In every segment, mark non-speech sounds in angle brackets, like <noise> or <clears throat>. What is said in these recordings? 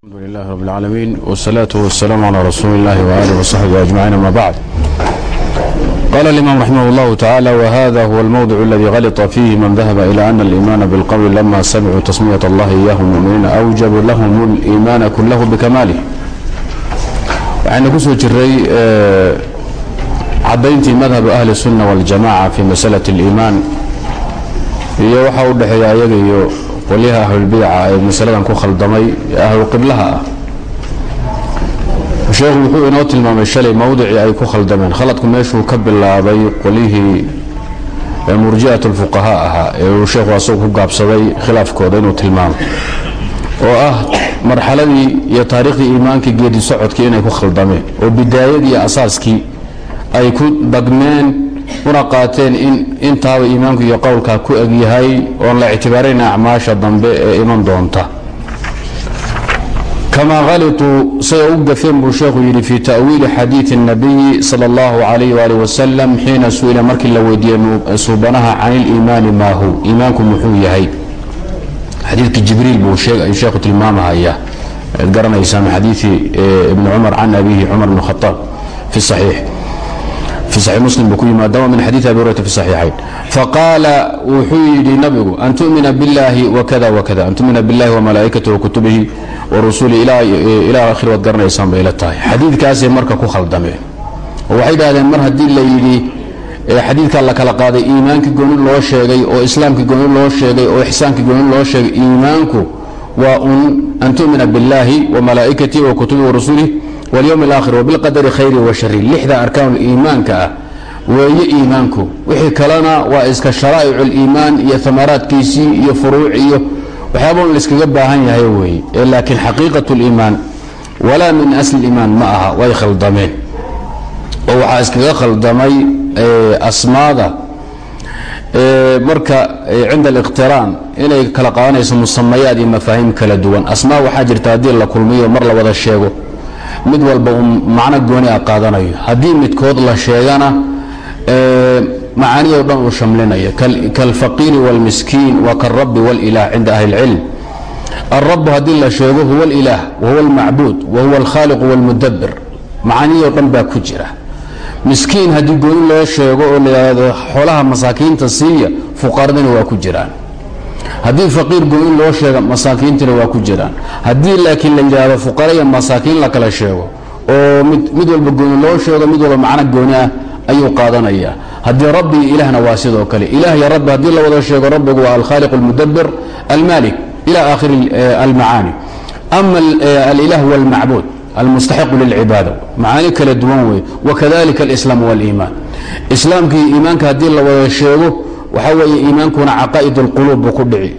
الحمد لله رب العالمين والصلاة والسلام على رسول الله وآله وصحبه أجمعين ما بعد قال الإمام رحمه الله تعالى وهذا هو الموضع الذي غلط فيه من ذهب إلى أن الإيمان بالقول لما سمعوا تسمية الله إياهم المؤمنين أوجب لهم الإيمان كله بكماله waxaynu ku soo jiray cadayntii madhab ahli الsunة والجamاعة في masألة الإimaan iyo waxa u dhexeeya ayaga iyo qolyaha ahlulbidaca ee masaladan ku khaldamay ee ah. Sheekhu wuxuu inoo tilmaamay shalay mowdicii ay ku khaldameen. Khaladku meeshuu ka bilaabay qolyihii murji'at lfuqahaa ahaa ee uu sheekhu asagu ku gaabsaday khilaafkooda inuu tilmaamo. Oo ah marxaladii iyo taariikhdii iimaankii geedi socodkii inay ku khaldameen. Oo bidaayadii asaaskii ay ku dagmeen una qaateen in intaaba iimaanku iyo qowlkaa ku egyahay oon la ictibaarayn acmaasha dambe ee iman doonta kamaa halituu say u gafeen buu sheekhu yidhi fii ta'wiili xadiidi الnabiyi sal اllahu alayh wali wasalam xiina su-ila markii la weydiiyey suubanaha can iliimaani maa hu iimaanku muxuu yahay xadiidkii jibriil buu sheekhu tilmaamahaya ad garanaysaan xadiidii ibni cumar can abihi cumar bn khaaab fi saxiix faqaala wuxuu yidhi nabigu an tu'mina biاllahi wkada wkada an tu'mina biاllahi وmalaaئikatihi وkutubihi وrusulihi ilaa akhir waad garanaysaan bay la tahay xadiidkaasay marka ku khaldameen oo waxay dhahdeen mar haddii la yidhi xadiidkaa la kala qaaday iimaankii gooni loo sheegay oo islaamkii gooni loo sheegay oo ixsaankii gooni loo sheegay iimaanku waa un an tu'mina biاllahi وmalaaئikatihi وkutubihi وrusulihi wاlyowm اlaakhir wbilqadari khayri wa shari lixda arkaan iimaanka ah weeye iimaanku wixii kalena waa iska sharaa'ic اliimaan iyo amaraadkiisii iyo furuuc iyo waxyaaba un layskaga baahan yahay weeye ee laakiin xaqiiqaة اliimaan walaa min asli اliimaan ma aha way khaldameen oo waxaa iskaga khaldamay asmaada marka cinda اliqtiraan inay kala qaadanayso musamayaad iyo mafaahiim kala duwan asmaa waxaa jirta haddii la kulmiyo mar la wada sheego mid walba uu macno gooni a qaadanayo haddii midkood la sheegana macaaniyo dhan uu shamlinayo kaalfaqiiri wاlmiskiin wa kaالrabi wاlilah cinda ahli اlcilm alrabu haddii la sheego huwa اlilah wahuwa اlmacbuud wahuwa اlkhaaliqu wاlmudabir macaaniyo dhan baa ku jira miskiin haddii gooni loo sheego oo la yidhaahdo xoolaha masaakiinta siiya fuqaradina waa ku jiraan haddii faqiir gooni loo sheega masaakiintana waa ku jiraan. Haddii laakiin la yidhaahdo fuqara iyo masaakiin la kala sheego oo mid walba gooni loo sheego mid walba macno gooni ah ayuu qaadanayaa haddii rabbi iyo ilaahna waa sidoo kale. Ilah iyo rabbi haddii la wada sheego rabbigu waa alkhaaliq almudabir almalik ila aakhiri eh, almacaani. Ama eh, alilah walmacbuud almustaxiqu lilcibaada. Macaani kala duwan wey wakadalika alislaam waliimaan. Islaamkii iimaanka haddii la wada sheego waxaa weeye iimaankuna caqaa'id اlquluub buu ku dhici.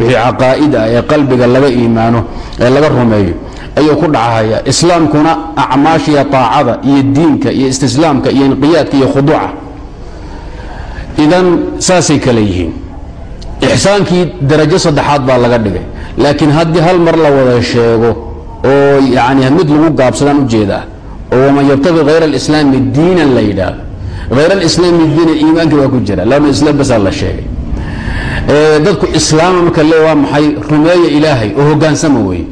Wixii caqaa'id ee qalbiga laga iimaano ee laga rumeeyo ayuu ku dhacahaya islaamkuna acmaashiya taacada iyo diinka iyo istislaamka iyo inqiyaadka iyo khuduuca. Idan saasay kale yihiin. Ixsaankii darajo saddexaad baa laga dhigay. Laakiin haddii hal mar la wada sheego oo yani mid lagu gaabsadaan u jeedaa oo waman yabtaqi hayra alislaami diinan la yidhaahdo hayr alislaami diina iimaankii waa ku jira lama islaam basaa la sheegay dadku islaama marka le waa maxay rumeeya ilaahay oo hogaansama weeye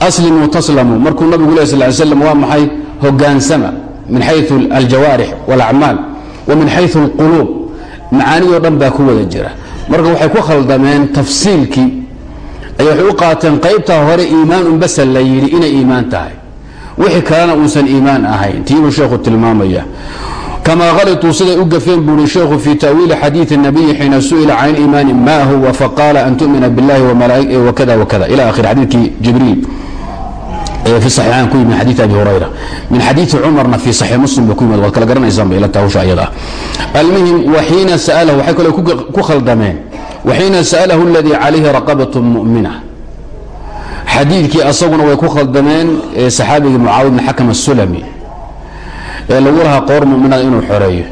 aslimuu taslamuu markuu nabigu leh sal slam waa maxay hogaansama min xayu aljawaarix wاlacmaal wa min xayu اlquluub macaaniyoo dhan baa ku wada jira waxay ku khaldameen tafsiilkii ay waxay u qaateen qaybtaa hore iimaan unbasa la yidhi inay iimaan tahay wixii kalena uusan iimaan ahayn tiibuu sheekhu tilmaamaya kamaa halituu siday u gafeen buuri sheekhu fii ta'wiili xadiidi nabiyi xiina su'ila can imaani ma huwa faqaala an tumina biاllahi wakada wakada ila akhiri xadiidkii jibriil fi saxiixaan ku yimid xadiid abi hurayra min xadiidi cumarna fii saxiix muslim bay ku yimid waad kala garanaysaanba ila tahawsha ayada ah almuhim waxiina sa'alahu waxay kaloo ku khaldameen waxiina sa'alahu aladii calayhi raqabatu mu'mina xadiidkii asaguna way ku khaldameen saxaabigii mucaawid bn xakam asulami ee lagu lahaa qoor muminada inuu xoreeyo.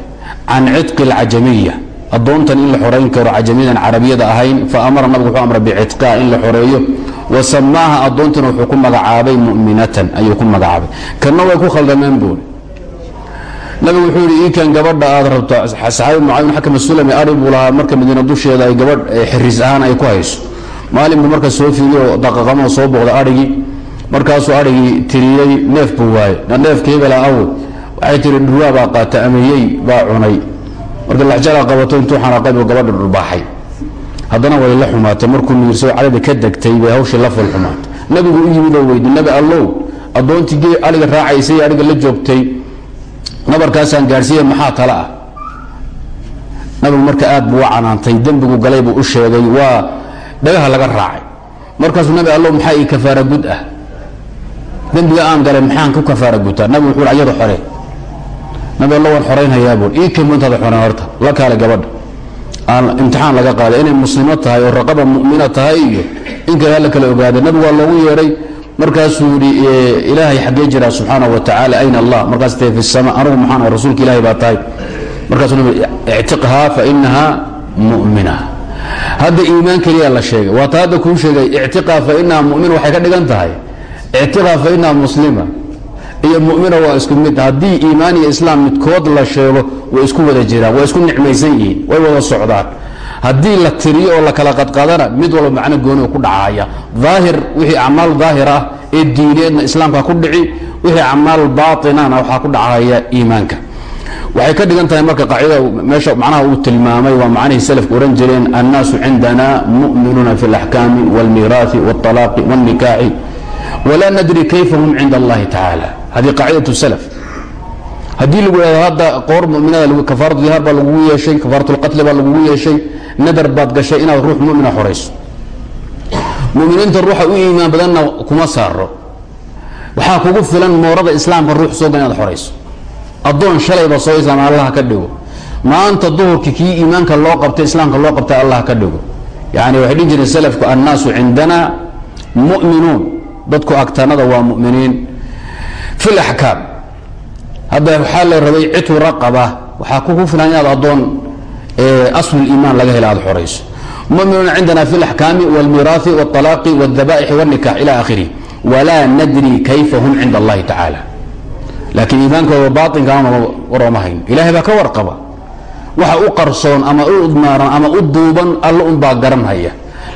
Can cidqi اlcajamiya addoontan in la xorayn karo cajamiyadan carabiyada ahayn fa amara nabigu wuxuu amra bicitqaa in la xoreeyo wa samaaha addoontana wuxuu ku magacaabay mu'minatan ayuu ku magacaabay. Kanna way ku khaldameen buuri. Nabigu wuxuu yidhi iinkan gabadha aad rabto saxaabi mucaawiya xakam sulami ari buu lahaa marka madiina dusheeda ay gabadh xiriis ahaan ay ku hayso. Maalinku marka soo fiidiyo daqaqamo soo booqda arigii markaasuu adhigii tiriyey neef buu waaye neefka hebela awo waxay tihi dhurwaa baa qaata ameyey baa cunay. Marka laxjala qabato intuu xanaaqaybu gabadha dhurbaaxay haddana way la xumaatay. Markuu miirso cadada ka degtay bay hawshii la ful xumaatay. Nabigu u yimid oo weydi nabi allow addoontii adhiga raacaysay adhiga la joogtay. Nabarkaasaan gaadhsiiya maxaa tala ah? Nabigu marka aad buu u canaantay dembigu galay buu u sheegay waa dhagaha laga raacay. Markaasuu nabi allow maxaa ii kafaara gud ah? Dembiga aan galay maxaan ku kafaara gutaa nabigu wuxuu ayada xore nabi allo waan xoraynhayaa buur ii kemo intaada xoreen horta. La kaale gabadha aan imtixaan laga qaaday inay muslimo tahay oo raqaba mu'mina tahay iyo in kale alla kala ogaada nabigu waa loogu yeedhay. Markaasuu yidhi ilaahay xaggee jiraa subxaanahu wa tacaala ayna allah. Markaas tahay fi sama anugu maxaan rasuulka ilaahay baa tahay. Markaasuu nabi ictiqhaa fa inahaa mu'mina. Hadda iimaan keliya la sheegay. Waa ta hadda kuu sheegay ictiqaa fa inaha mu'mina. Waxay ka dhigan tahay. Ictiqaa fa inaha muslima iyo mumina waa isku mid haddii iimaan iyo islaam midkood la sheego way isku wada jiraan way isku nicmaysan yihiin way wada socdaan haddii la tiriyo oo la kala qadqadana mid walba macno gooni ku dhacaya aahir wixii acmaal daahir ah ee diineedna islaamka ku dhici wixii acmaal baainana waxaa ku dhacaya iimaanka waxay ka dhigan tahay marka qaacidada meesha macnaha uu tilmaamay waa macnihii salafku ohan jireen annaasu cindana mu'minuuna fi اlaxkaami wاlmiiraaثi wاطalaaqi wاlnikaaxi wla nadri kayfa hum cinda allahi tacaala hadi qaacidat salaf. Haddii lagu ihahdo hadda qoor muminada kafaaratu dihaar baa lagugu yeeshay kafaaratu lqatli baa lagugu yeeshay nadar baad gashay inaad ruux mumina xorayso. Muminiinta ruuxa u iimaan badanna kuma saaro waxaa kugu filan moorada islaamka ruux soo gal inaad xorayso. Addoon shalayba soo islaam allah ka dhigo. Maanta duhurkii kii iimaanka loo qabtay islaamka loo qabtay allah ka dhigo. Yani waxay dhihi jireen salafku annaasu cindana mu'minuun. Dadku agtanada waa muminiin fi laxkaam hadda waxaa la rabay citu raqaba waxaa kugu filan inaad addoon asluliimaan laga hela aad xorayso muminuuna cindana fi laxkaami wاlmiiraaثi wاطalaaqi wاdabaixi wاnikax ila akhirih walaa nadri kayfa hum cinda allahi tacaala laakiin iimaankooda baainkaama waroma hayn ilahay baa ka warqaba waxa u qarsoon ama u udmaaran ama u duuban alla un baa garanhaya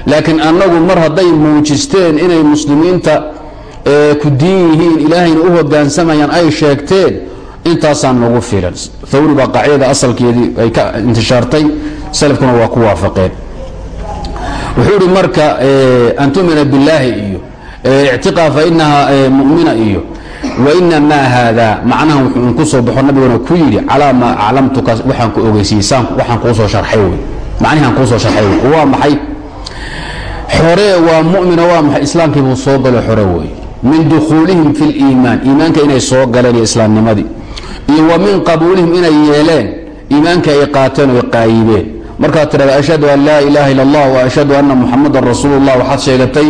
laakiin annagu mar hadday muujisteen inay muslimiinta ku diin yihiin ilaahayna u hogaansamayaan ay sheegteen intaasaan nagu filan. Thawri baa qaacidada asalkeedii ay ka intishaartay salafkuna waa ku waafaqeen. Wuxuu ihi marka an tumina billaahi iyo ictiqaa fa inaha mumina iyo wainamaa haada macnaha wuxuu ku soo baxo nabiguna ku yidhi calaa maa aclamtuka waxaan ku ogeysiiyey waxaan kuusoo sharxay wey macnihaan kuusoo sharxay wey waa maxay? Xoree waa mumina waa maxay? Islaamkii buu soo galo xore wey min dukhuulihim fi liimaan iimaanka inay soo galeen iyo islaamnimadii. Iyo wa min qabuulihim inay yeeleen iimaanka ay qaateen oy qaayibeen. Markaad tidhahda ashhadu an laa ilaaha illa allah wa ashhadu anna muxamadan rasuulu llah waxaad sheegatay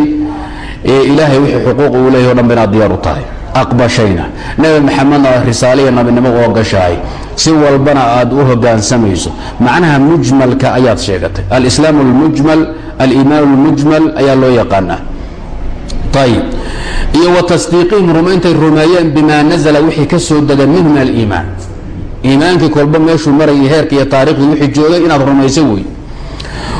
ilaahay wixii xuquuq uu leeyahy o dhan inaad diyaar u tahay. Aqbashayna. Nebi maxamedna risaaliya nabinimo oo gashahay si walbana aad u hogaansamayso. Macnaha mujmalka ayaad sheegatay. Alislaam اlmujmal aliimaan اlmujmal ayaa loo yaqaanaa. Ayib iyo wa tasdiiqihim rumayntay rumeeyeen bimaa nazla wixii ka soo dega minhu min aliimaan. Iimaankii kolba meeshuu marayay heerka iyo taariikhdii wixii joogay inaad rumayso wey.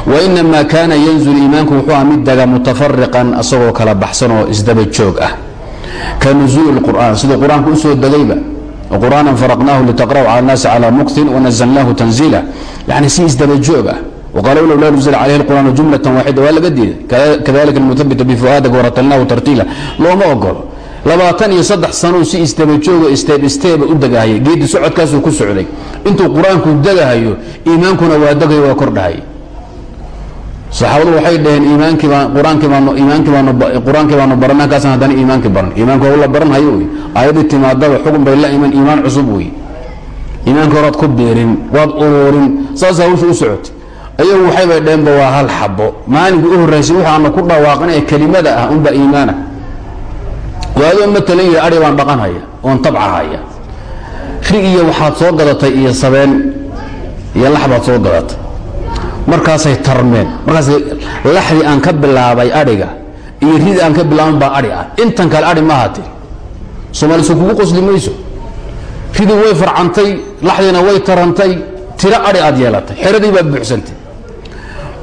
Wainamaa kaana yanzul iimaanku wuxuu aha mid dega mutafariqan asagoo kala baxsan oo isdaba joog ah. Ka nuzuuli qur'aan siduu qur'aanku degayba. Qur'aanan faraqnaahu litaqra'u cala annaasi calaa muktin wanazalnaahu tanziila. Yani si isdaba joog ah wqaala low laa nuzila calayhi lqur'aanu jumlatan waaxida waa laga diiday kadalika almutabita bifu'aadaka waratalnaahu tartiila looma ogolo labaatan iyo saddex sanuu si isdaba joogo isteeb isteeba u degahaya geedi socodkaasuu ku socday intuu qur'aanku degahayo iimaankuna waa degayo waa kordhahay saxaabadu waxay dhaheen iimaankii baa qur'aankii baanu baranaa kaasaan haddana iimaankii baran iimaanka waa la baran hayo wey aayaddii timaadaba xukun bay la iman iimaan cusub wey iimaanka horaad ku biirin waad uruurin saasaa hawsha u socotay ayagu waxaybay dheenba waa hal xabo. Maalinkii u horraysay waxaanu ku dhawaaqinaya kelimada ah unbaa iimaana. Waadoo matalan yidhi adhi baan dhaqanhaya oon tabcahaya. Rig iyo waxaad soo gadatay iyo sabeen iyo lax baad soo gadatay. Markaasay tarmeen markaas laxdii aan ka bilaabay adhiga iyo rid aan ka bilaaban baa adhi ah. Intan kale adhi ma ahati soomaalisu kugu qosli mayso. Ridii way farcantay laxdiina way tarantay tiro adhi aad yeelatay. Xeradii baa buuxsantay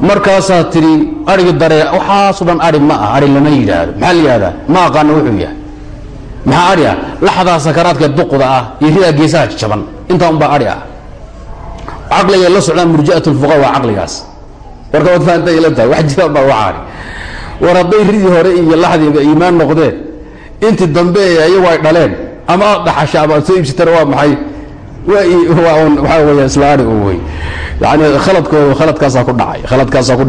markaasaa tidhi arigi daree waxaaso dhan ari ma ah ari lama yidhaahdo. Maxaa la yidhahdaa ma aqaano wuxuu yahay. Maxaa adhi ah? Laxdaa sakaraadka duqda ah iyo ridaa geesaha jaban intaa unbaa adhi ah. Caqligay la socdaan murji'at lfuqa waa caqligaas. Warka waad fahantaay la tahay wax jiraan baa waxaani war hadday ridii hore iyo laxdiiba iimaan noqdeen intii dambe ayagu ay dhaleen ama aad dhaxasha ama aad soo iibsatana waa maxay khaladkaasaa ku dhacay khaladkaasaa ku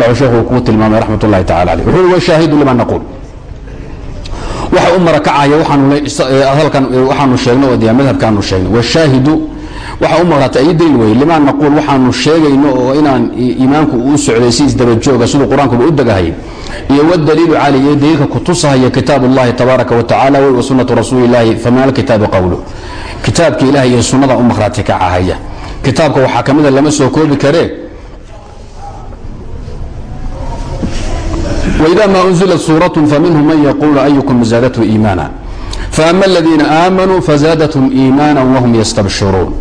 waxaanu sheegno oo madhabkaanu sheegnay washaahidu waxa u maratay ay daliil wey limaa naquul waxaanu sheegayno oo inaan iimaanku uu socday si isdabajooga siduu qur-aankuba u degahayay iyo wdaliilu cali iyo daliilka kutusahaya kitaab اllahi tabaaraka wa tacala wa sunatu rasuuli اllahi famin alkitaabi qowlu kitaabka ilahi iyo sunnada u makhraati kacahaya kitaabka waxaa ka mida lama soo koobi karee وإذا ma أنزلت sورة فمنهم من يقول أيكم زاadته إيمانا فأما الذيina آmنوا فزاadتهم إيمانا وهم يsتبشiruun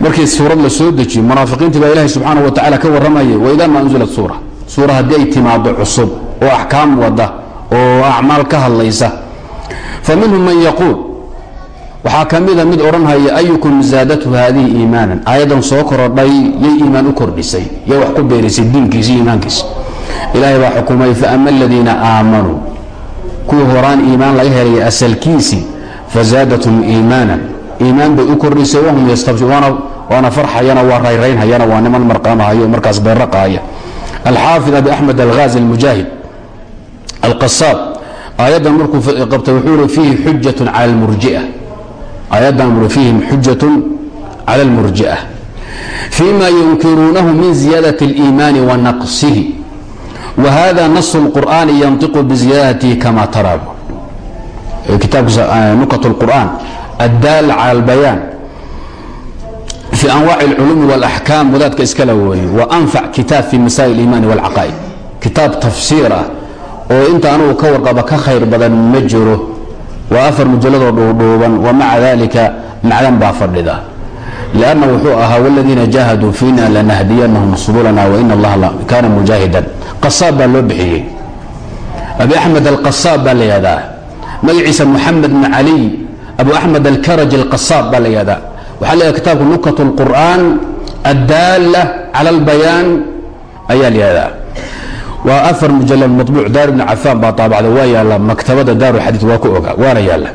markii suurad la soo dejiyo munaafiqiintii baa ilahay subxaana wa tacala ka warramayay waida ma anzilat suura. Suura haddii ay timaaddo cusub oo axkaam wadda oo acmaal ka hadlaysa. Fa minhum man yaquul. Waxaa ka mida mid odhanhaya ayukum zaadathu haadihi iimaanan? Aayaddan soo korodhay yay iimaan u kordhisay yay wax ku beerisay diinkiisi iimaankiisa. Ilaahay baa xukumay faama aladiina aamanuu kuwii horaan iimaan laga helaya asalkiisii fazaadathum iimaanan iimaan bay u kordhisay wahum yastabsiuuna waana farxayana waa rayraynhayana waa niman marqaamahayo markaas beeraqaaya alxaafid abi axmed alghaazi almujaahid alqasaab aayaddan markuu qabtay wuxuu ihi fiihi xujatun cala almurjia aayaddan ui fiihim xujatun cala almurji'a fii yunkiruunahu min ziyaadati اliimaani wa naqsihi. Wa hada nasu lqur'aani yantiqu biziyaadatihi kama taraabu kitaabkiisa nukat lqur'aan addaal cala albayaan fi anwaaci اlculuumi wاlaxkaam wadaadka iskala weeye wa anfac kitaab fi masaa'il اliimaani wاlcaqaa'id kitaab tafsiir ah oo inta anugu ka warqaba ka khayr badan ma jiro waa afar mujalladoo dhuudhuuban wa maca dalika macdan baa fadhida lianna wuxuu ahaa waladiina jaahaduu fiina lanahdiyanahum subulana waina allaha kaana mujaahidan qasaab baa loo bixiyey abi axmed alqasaab baa la yihahdaa magaciisa moxamed bn caliy abu axmed alkaraj alqasaab baa la yihahdaa waxaa leeyahay kitaabku nukat اlqur'an addaala cala albayaan ayaa la yihahdaa waa afar mujalad mabuuc daar ibn cafaan baa taabacda waa yaalla maktabada daaru xadiid waa ku oga waana yaalla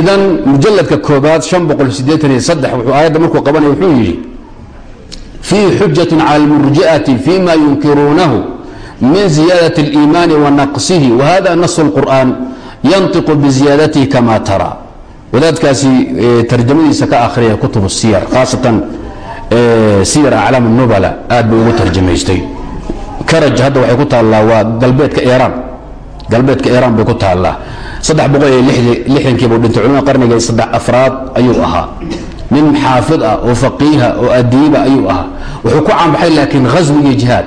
idan mujaladka koobaad wuxuu aayadda markuu qabanaya wuxuu yidhi fiihi xujatun cala almurji'ati fima yunkiruunahu min ziyaadati اliimaani wa naqsihi wahada nasu اlqur'an yantiqu biziyaadatihi kama tara wadaadkaasi tarjamadiisa ka akhriya kutub siyar khaasatan siyar aclaam nubala aad bay ugu tarjamaystay. Karaj hadda waxay ku taallaa waa galbeedka iraan galbeedka iraan bay ku taallaa. Saddex boqol iyo lixdankiibuu dhintay. Culimada qarniga saddex afraad ayuu ahaa. Nin xaafid ah oo faqiiha oo adiiba ayuu ahaa. Wuxuu ku caanbaxay laakiin ghaswi iyo jihaad.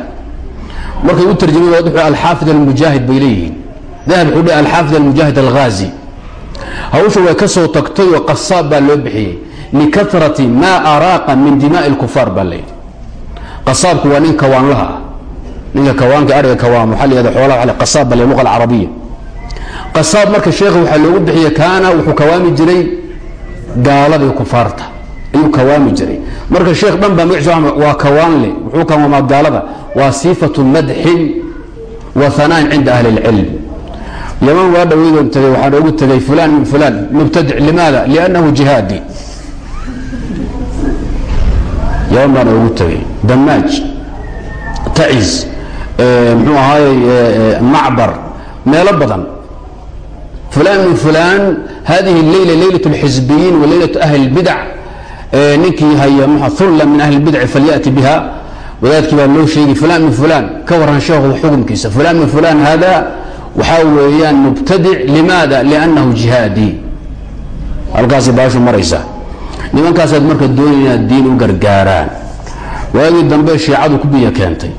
Markay u tarjamay alxaafid almujaahid bay leeyihiin. Dahab wuxuu dhihi alxaafid almujaahid alghaazi hawsha way ka soo tagtay oo qasaab baa loo bixiyey. Likarati maa araaqa min dimaa'i lkufaar baa layidhi. Qasaabku waa nin kawaanlaha ah. Ninka kawaanka ariga kawaan waxaa layihahda xoolaha qasaab baa luqa alcarabiya qasaab marka sheekha waxaa loogu bixiyey kaana wuxuu kawaami jiray gaaladii kufaarta ayuu kawaami jiray. Marka sheekh dhan baa magaciisa waa kawaanle wuxuu kawaamaa gaalada? Waa sifatu madxin wa hanaan cinda ahli اlcilm yaman waa dhaweydoon tagay waxaan ogu tegay fulan min fulan mubtadic limaada liannahu jihaadi yaman baan ogu tegay damaaj taciz mxuu ahaayey macbar meelo badan fulan min fulan hadihi leyla leylaة اlxisbiyiin wa leylaة ahli اlbidac ninkii haya ulla min ahli اlbidci falyati biha wadaadkii baa loo sheegay fulan min fulan ka waran sheekhu xukumkiisa fulan min fulan hada waxaa weeyaan mubtadic limaada? Liannahu jihaadi. Halkaasay baashu maraysa. Nimankaasaad marka doonay inaad diin u gargaaraan. Waagii dambe shiicadu ku biyo keentay.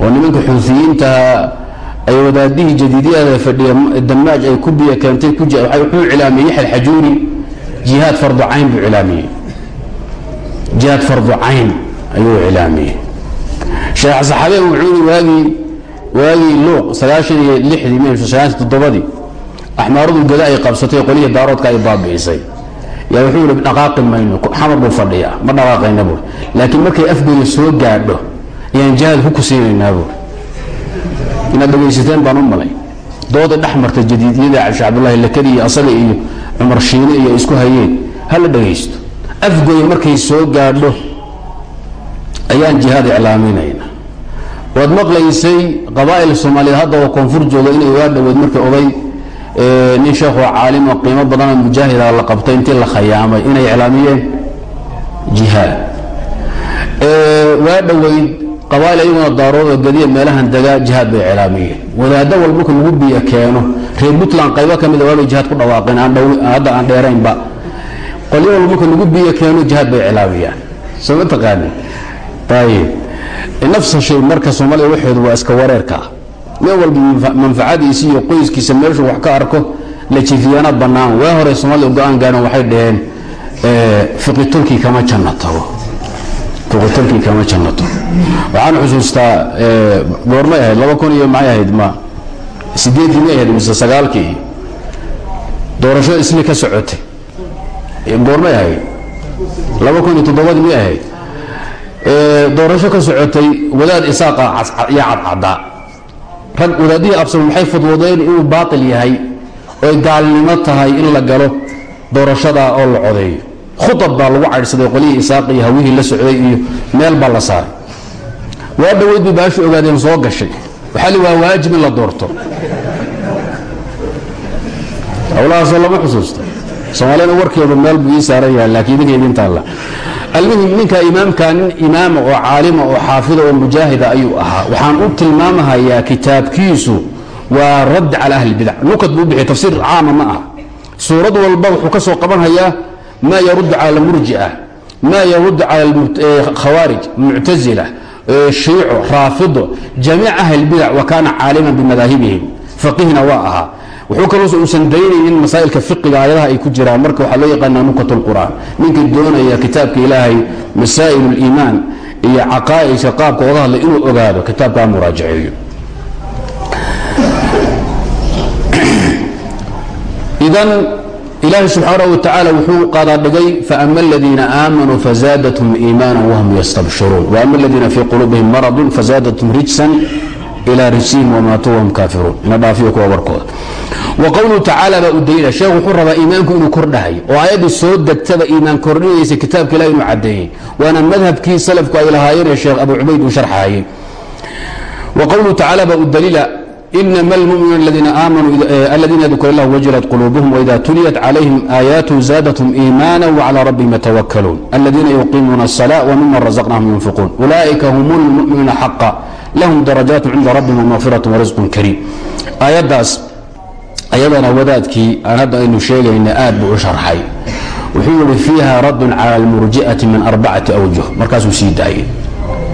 Oo nimanka xuufiyiintaha ay wadaadihii jadiidyada fadhiya damaaj ay ku biyo keentay wuxuu cilaamiyey yaxya alxajuuri jihaad fardu cayn buu cilaamiyey. Jihaad fardu cayn ayuu cilaamiyey. Sheekh saxabe wuxuu waagii waagii luuq sagaashan iyo lixdii m sagaashan toddobadii axmaaradu gada ay qabsatay qolihii daaroodka ay baabi'isay. Yaa wuxuu yidhi dhaqaaqi mayno xamar buu fadhiyaa ma dhaqaaqayna buur laakiin markay afgeyga soo gaadho ayaan jihaad ku kusiinaynaa buur inaad dhegaysateen baan u malay. Dooda dhex marta jadiidyada cabshi cabdullaahi lakadi iyo asaga iyo cumar shiine iyo isku hayeen hala dhegaysto afgoya markay soo gaadho ayaan jihaad iclaaminayna waad maqlaysay qabaa'il soomaaliyeed hadda oo koonfur jooga inay waa dhoweed markay oday nin sheekoo caalim oo qiimo badanoo mujaahida la qabtay intii la khayaamay inay iclaamiyeen jihaad waa dhoweyd qabaa'il ayaguna daaroodoo gadiya meelahan degaa jihaad bay iclaamiyeen wadaaddo walba marka lagu biyo keeno reer puntland qaybo ka mida waabay jihaad ku dhawaaqeen hadda aan dheeraynba qolyo walba marka lagu biyo keeno jihaad bay iclaamiyaan soo ma taqaanin ayib nafsa shay marka soomaaliya waxeedu waa iska wareerka. Nin walba manfacadiisa iyo qoyskiisa meeshuu wax ka arko la jifiyaana bannaan. Waa hore soomaalida go'aan gaadhan waxay dhaheen fiqitolkii kama janno tago fiqitolkii kama janno tago waxaan xusuustaa goormay ahayd laba kun iyo maxay ahayd ma sideedkii may ahayd mise sagaalkii doorasho isli ka socotay. Goormay ahayd laba kun iyo toddobadii may ahayd doorasho ka socotay wadaad isaaqa iyo cadcaddaa rag wadaadihii absam waxay fudwudeen inuu baatil yahay oy gaalnimo tahay in la galo doorashada oo la codeeyo khutab baa lagu caydhsaday qolihii isaaq iyo hawihii la socday iyo meel baa la saaray. Waa dhoweyd bay baashu ogaadeen soo gashay. Waxaa li waa waajib in la doorto. Howlahaasoo lama xusuusta soomaaliyana warkeedu meel buu ii saaran yahay laakiin idinka idintaalla almuhim ninka imaamka nin imaama oo caalima oo xaafida oo mujaahida ayuu ahaa. Waxaan u tilmaamahayaa kitaabkiisu waa radd cala ahli bidac nukad buu bixiy tafsiir caama ma ah suurad walba wuxuu ka soo qabanhayaa maa yaruddu cala almurji'a maa yaruddu cala khawaarij muctazila shiico raafido jamiic ahli bidac wa kaana caaliman bimadaahibihim faqihna waa ahaa wuxuu kaloo uusan daynaynin masaa'ilka fiqiga aayadaha ay ku jiraan. Marka waxaa loo yaqaanaa nukat lqur'aan ninka doonaya kitaabka ilaahay masaa'il اliimaan iyo caqaa'idka qaabka oga hadlay inuu ogaado kitaabkaa muraajaceeyo. Idan ilaahi subxaanaه wa wuxuu qaadaa dhigay faama aladiina aamanuu fazaadathum iimaana wahum yastabshiruun. Waama aladiina fii quluubihim maradun fazaadathum rijsan ilaa rijsihim wamaatuu wahum kaafiruun ina dhaafiyo kuwa warkooda wa qowluhu tacaala baa u daliila sheekh wuxuu rabaa iimaanku inuu kordhahayo oo aayaddii soo degtaba iimaan kordhinaysa kitaabka ilahi inuu caddeeyey waana madhabkii salafku ay lahaayeenee sheekh abu cubayd uu sharxaayey wa qowluhu tacaala baa u daliila inama almuminuuna aladiina aamanuu aladiina yadkuru allah wajilat quluubuhum waida tuliyat calayhim aayaatu zaadathum iimaana wacalaa rabbihim yatawakkaluun aladiina yuqiimuuna الsalaa wmima razaqnahum yunfiquun ulaa'ika hum lmu'minuuna xaqa lahum darajaatu cinda rabbihim wmaqfirat warisqun kariim. Aayaddaas ayadana wadaadkii aan hadda sheegayna aad buu sharxay. Wuxuu yihi fiiha raddun cala almurji'ati min arbacati awjuh. Markaasuu sii daayay.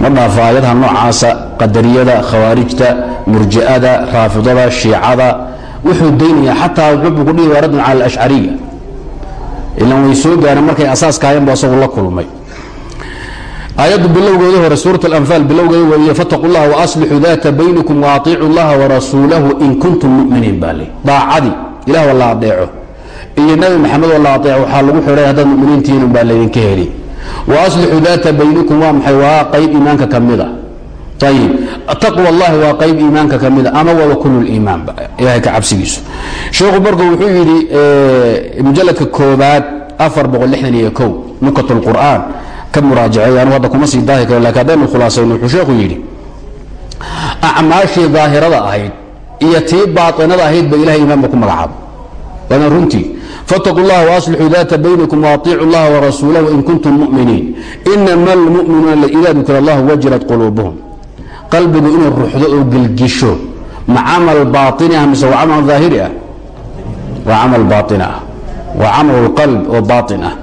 Ma dhaafa noocaasa qadariyada khawaarijta murji'ada raafidada shiicada. Wuxuu daynayaa xataa wuxuu ku dhihi raddun cala alashcariya ilan way soo gaareen markay asaaskahayen bu asagu la kulmay aayaddu bilowgeeda hore suurat alanfaal bilowgeeda weeye fataquu llaha waaslixuu daata baynikum waaatiicu llaha warasuulahu in kuntum muminiin baa le daacadii ilah la adeeco. Iyo nabi maxamed oo la waxaa lagu xidhay haddaad muminiintihiin baa laydinka heli. Waaslixuu daata baynikum waa maxay? Waa qayb iimaanka ka mida ayib taqwa allahi waa qayb iimaanka ka mida ama waaba kulu liimaanba ilahay ka cabsigiisu. Sheekhu barko wuxuu yidhi mujaladka koobaad afar boqol lixdan iyo kow nukat lqur'aan ka muraajaceey anu hadda kuma sii daahi karo laakiin haddaynu khulaasayno wuxuu sheekhu yidhi acmaashii daahirada ahayd iyo tii baainada ahayd ba ilahay imaanba ku magacaabo waana runtii fattaquu llaha waaslixuu daata baynikum waaطiicu llaha warasuulahu in kuntum muminiin. Inama almuminuuna idaa dukira allahu wajilat quluubuhum. Qalbigu inuu ruxdo oo gelgisho ma camal baaini ah mise waa camal daahiri ah? Waa camal baain ah. Waa camal oo baain ah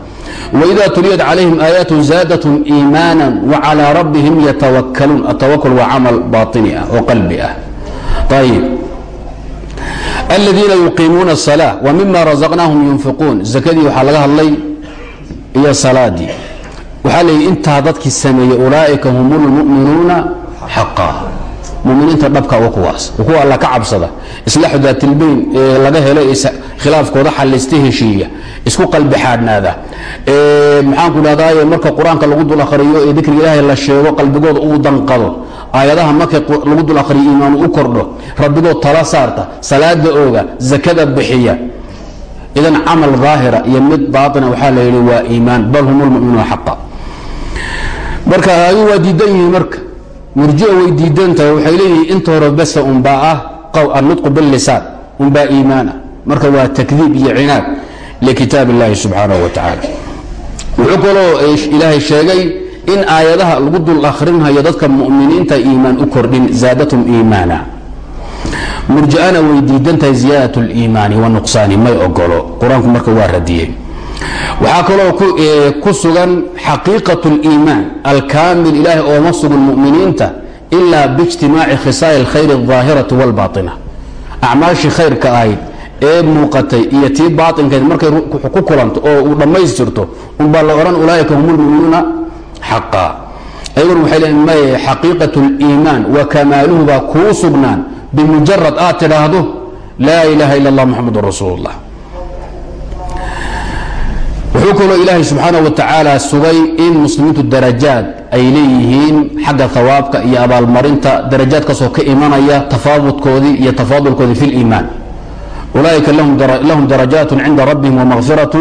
wإida tuliyat calayhim aayaat zaadathum iimaana wcalى rabbihim yatawakkaluun atawakul waa camal baaini ah oo qalbi ah ayib aladiina yuqiimuuna الsalaa wa mima razaqnaahum yunfiquun zakadii waxaa laga hadlay iyo salaadii waxaa leeyihi intaa dadkii sameeyey ulaa'ika hum lmu'minuuna xaqaa muminiinta dhabka wa kuwaas kuwa alla ka cabsada islaaxu daatilbayn ee laga helo khilaafkooda xallista heshiiya isku qalbi xaadhnaada maxaanku dhahdaye marka qur'aanka lagu dul akhriyo ee dikriga ilaahay la sheego qalbigooda uu danqado. Aayadaha markay lagu dul akhriyo iimaanu u kordho rabbigood tala saarta salaada ooga zakada bixiya. Idan camal daahira iyo mid baaina waxaa la yidhi waa iimaan bal hum lmuminuuna xaqa. Marka adu waa diidan yihiin marka murjia way diidan tahay waxay leeyihiin inta hore basa unbaa ah annutqu billisaan unbaa iimaana marka waa takdiib iyo cinaad likitaab illaahi subxaanahu wa tacaala wuxuu kaloo ilaahay sheegay in aayadaha lagu dul akhrinhayo dadka muminiinta iimaan u kordhin zaadatum iimaana murji'ana way diidan tahay ziyaadat liimaani wa nuqsaani may ogolo qur-aanku marka waa radiyey waxaa kaloo ku sugan xaqiiqat اliimaan alkaamil ilaahay ooma sugan muminiinta ilaa biijtimaaci khisaal اlkhayr الظaahirati wاlbaaطina acmaashii khayrka ahayd ee muuqatay iyo tii baainkeed markay ku kulanto oo uu dhammaystirto unbaa la odhan ulaaئika hum lmuminuuna xaqa ayaguna waxay leein may xaqiiqat اliimaan wa kamaaluhu baa kuu sugnaan bimujarad aad tidhaahdo laa ilaaha ila اllah muxamadu rasuul اllah wuxuu kaloo ilaahay subxaanaه wa tacaala sugay in muslimiintu darajaad ay leeyihiin xagga hawaabka iyo abaalmarinta darajaadkaasoo ka imanaya tafaawudkoodii iyo tafaadulkoodii fi اliimaan ulaaئika lahum darajaat cinda rabbihim wmakfiraة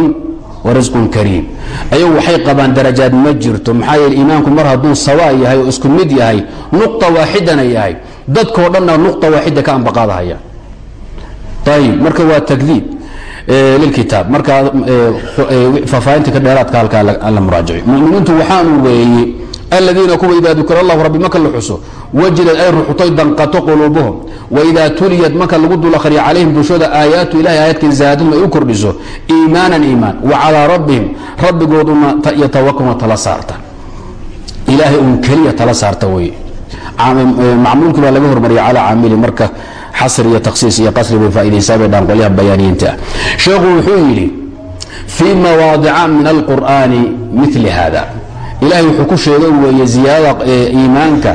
warisqun kariim ayagu waxay qabaan darajaad ma jirto maxaa yeele iimaanku mar hadduu sawaa yahay oo isku mid yahay nuqطa waaxidana yahay dadkoo dhanna nuqطa waaxida ka ambaqaadahaya ayib marka waa takdiib lilkitaab marka faafaahinta ka dheeraadka halkaa la muraajaci muminiintu waxaanu weeye aladiina kuwa idaa dukira allahu rabbi marka la xuso wajilad ay ruxutay danqato quluubuhum waidaa tuliyat marka lagu dul akhriya calayhim dushooda aayaatu ilahay aayadkan zaadadum ay u kordhiso iimaanan iimaan wa calaa rabbihim rabbigooduna yatawakaluna tala saarta. Ilaahay uun keliya tala saarta weye macmuulkii baa laga hormariya calaa caamili marka xasr iyo takhsiis iyo qasri bay faaidaysaa bay dhaan qolyaha bayaaniyiinta. Ah sheekhu wuxuu yidhi fii mawaadica min alqur'aani mili hada ilahay wuxuu ku sheegay weeye ziyaadada iimaanka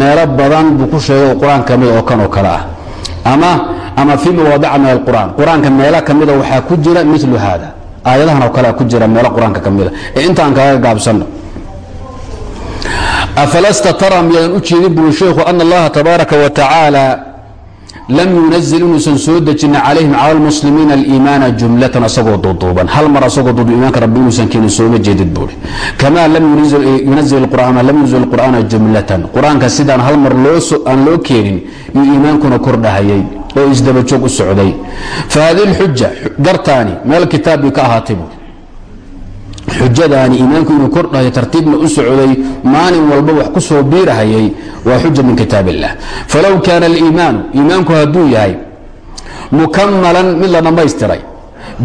meelo badan buu ku sheegay qur'aan ka mida oo kan oo kale ah. Ama ama fii mawaadica min alqur'an qur'aanka meelo ka mida waxaa ku jira milu hada aayadahan oo kalea ku jira meelo qur'aanka ka mida. Ee intaan kaga gaabsanno. Afalasta tara miyaadan u jeedin buri sheikhu ana allaha tabaaraka wa tacaala lam yunazil inuusan soo dejinin calayhim cala lmuslimiina aliimaana jumlatan asagoo duuduuban hal mar asagoo duudu iimaanka rabbi inuusan keenin sooma jeedid buuri kamaa lam yunazil qur'aana lam yunzil qur'aana jumlatan qur'aanka sidaan hal mar aan loo keenin iyo iimaankuna kordhahayay oo isdabajoog u socday fa hadihi lxuja gartaani meel kitaabbii ka ahaatay buuri xujadaani iimaanku inuu kordhayo tartiibna u socday maalin walba wax ku soo biirahayay waa xuja min kitaab illah falow kaana aliimaanu iimaanku hadduu yahay mukamalan mid la dhammaystiray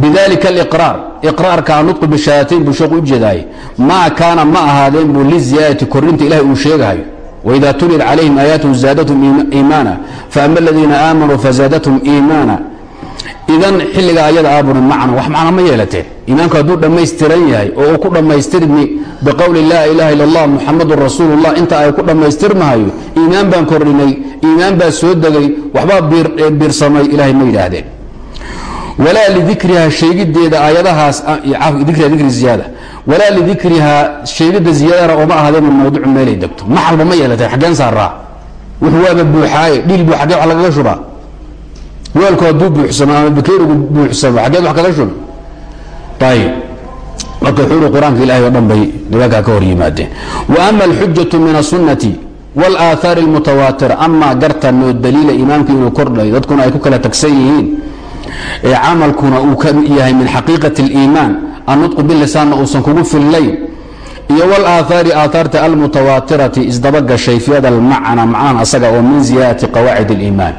bidalika aliqraar iqraarka anutqu bishahaatayn buu sheekhu u jeedaaye maa kaana ma ahaadeen buu liziyaadati kordhinta ilahay uu sheegahayo waidaa tuliyat calayhim aayaatuhu zaadathum iimaana faama aladiina aamanuu fazaadathum iimaana idan xilligaa ayada aabuna macna wax macna ma yeelateen iimaanku hadduu dhammaystiran yahay oo uu ku dhammaystirmi biqowli laa ilaha illa allah muxamadun rasuulullah inta ay ku dhammaystirmahayo iimaan baan kordhinay iimaan baa soo degay waxbaa biirsamay ilahay ma yidhaahdeen. Walaa lidikriha sheegideeda aayadahaas dikriha dikri ziyaada. Walaa lidikrihaa sheegidda ziyaadana ooma ahaadeen mawducu meelay degto. Maxalba ma yeelateen xaggeen saaraa wuxuu waaba buuxaaye dhiil buu xaggee wax lagaga shubaa weelku hadduu buuxsamo ama bakeerigu buuxsamo xaggeed wax kaga shubi ayib marka wuxuu hi qur-aanka ilahay oo dhan bay nimankaa ka hor yimaadeen wa ama alxujatu min aلsunnati wاlaahaari اlmutawaatira amaa gartan oo daliila imaamka inuu kordhayo dadkuna ay ku kala tagsan yihiin ee camalkuna uu ka yahay min xaqiiqati اliimaan annutqu bilisaanna uusan kugu fillayn iyo wاlaahaari aaaarta almutawaatirati isdabagashay fi hada almacna macaan asaga oo min ziyaadati qawaacid اliimaan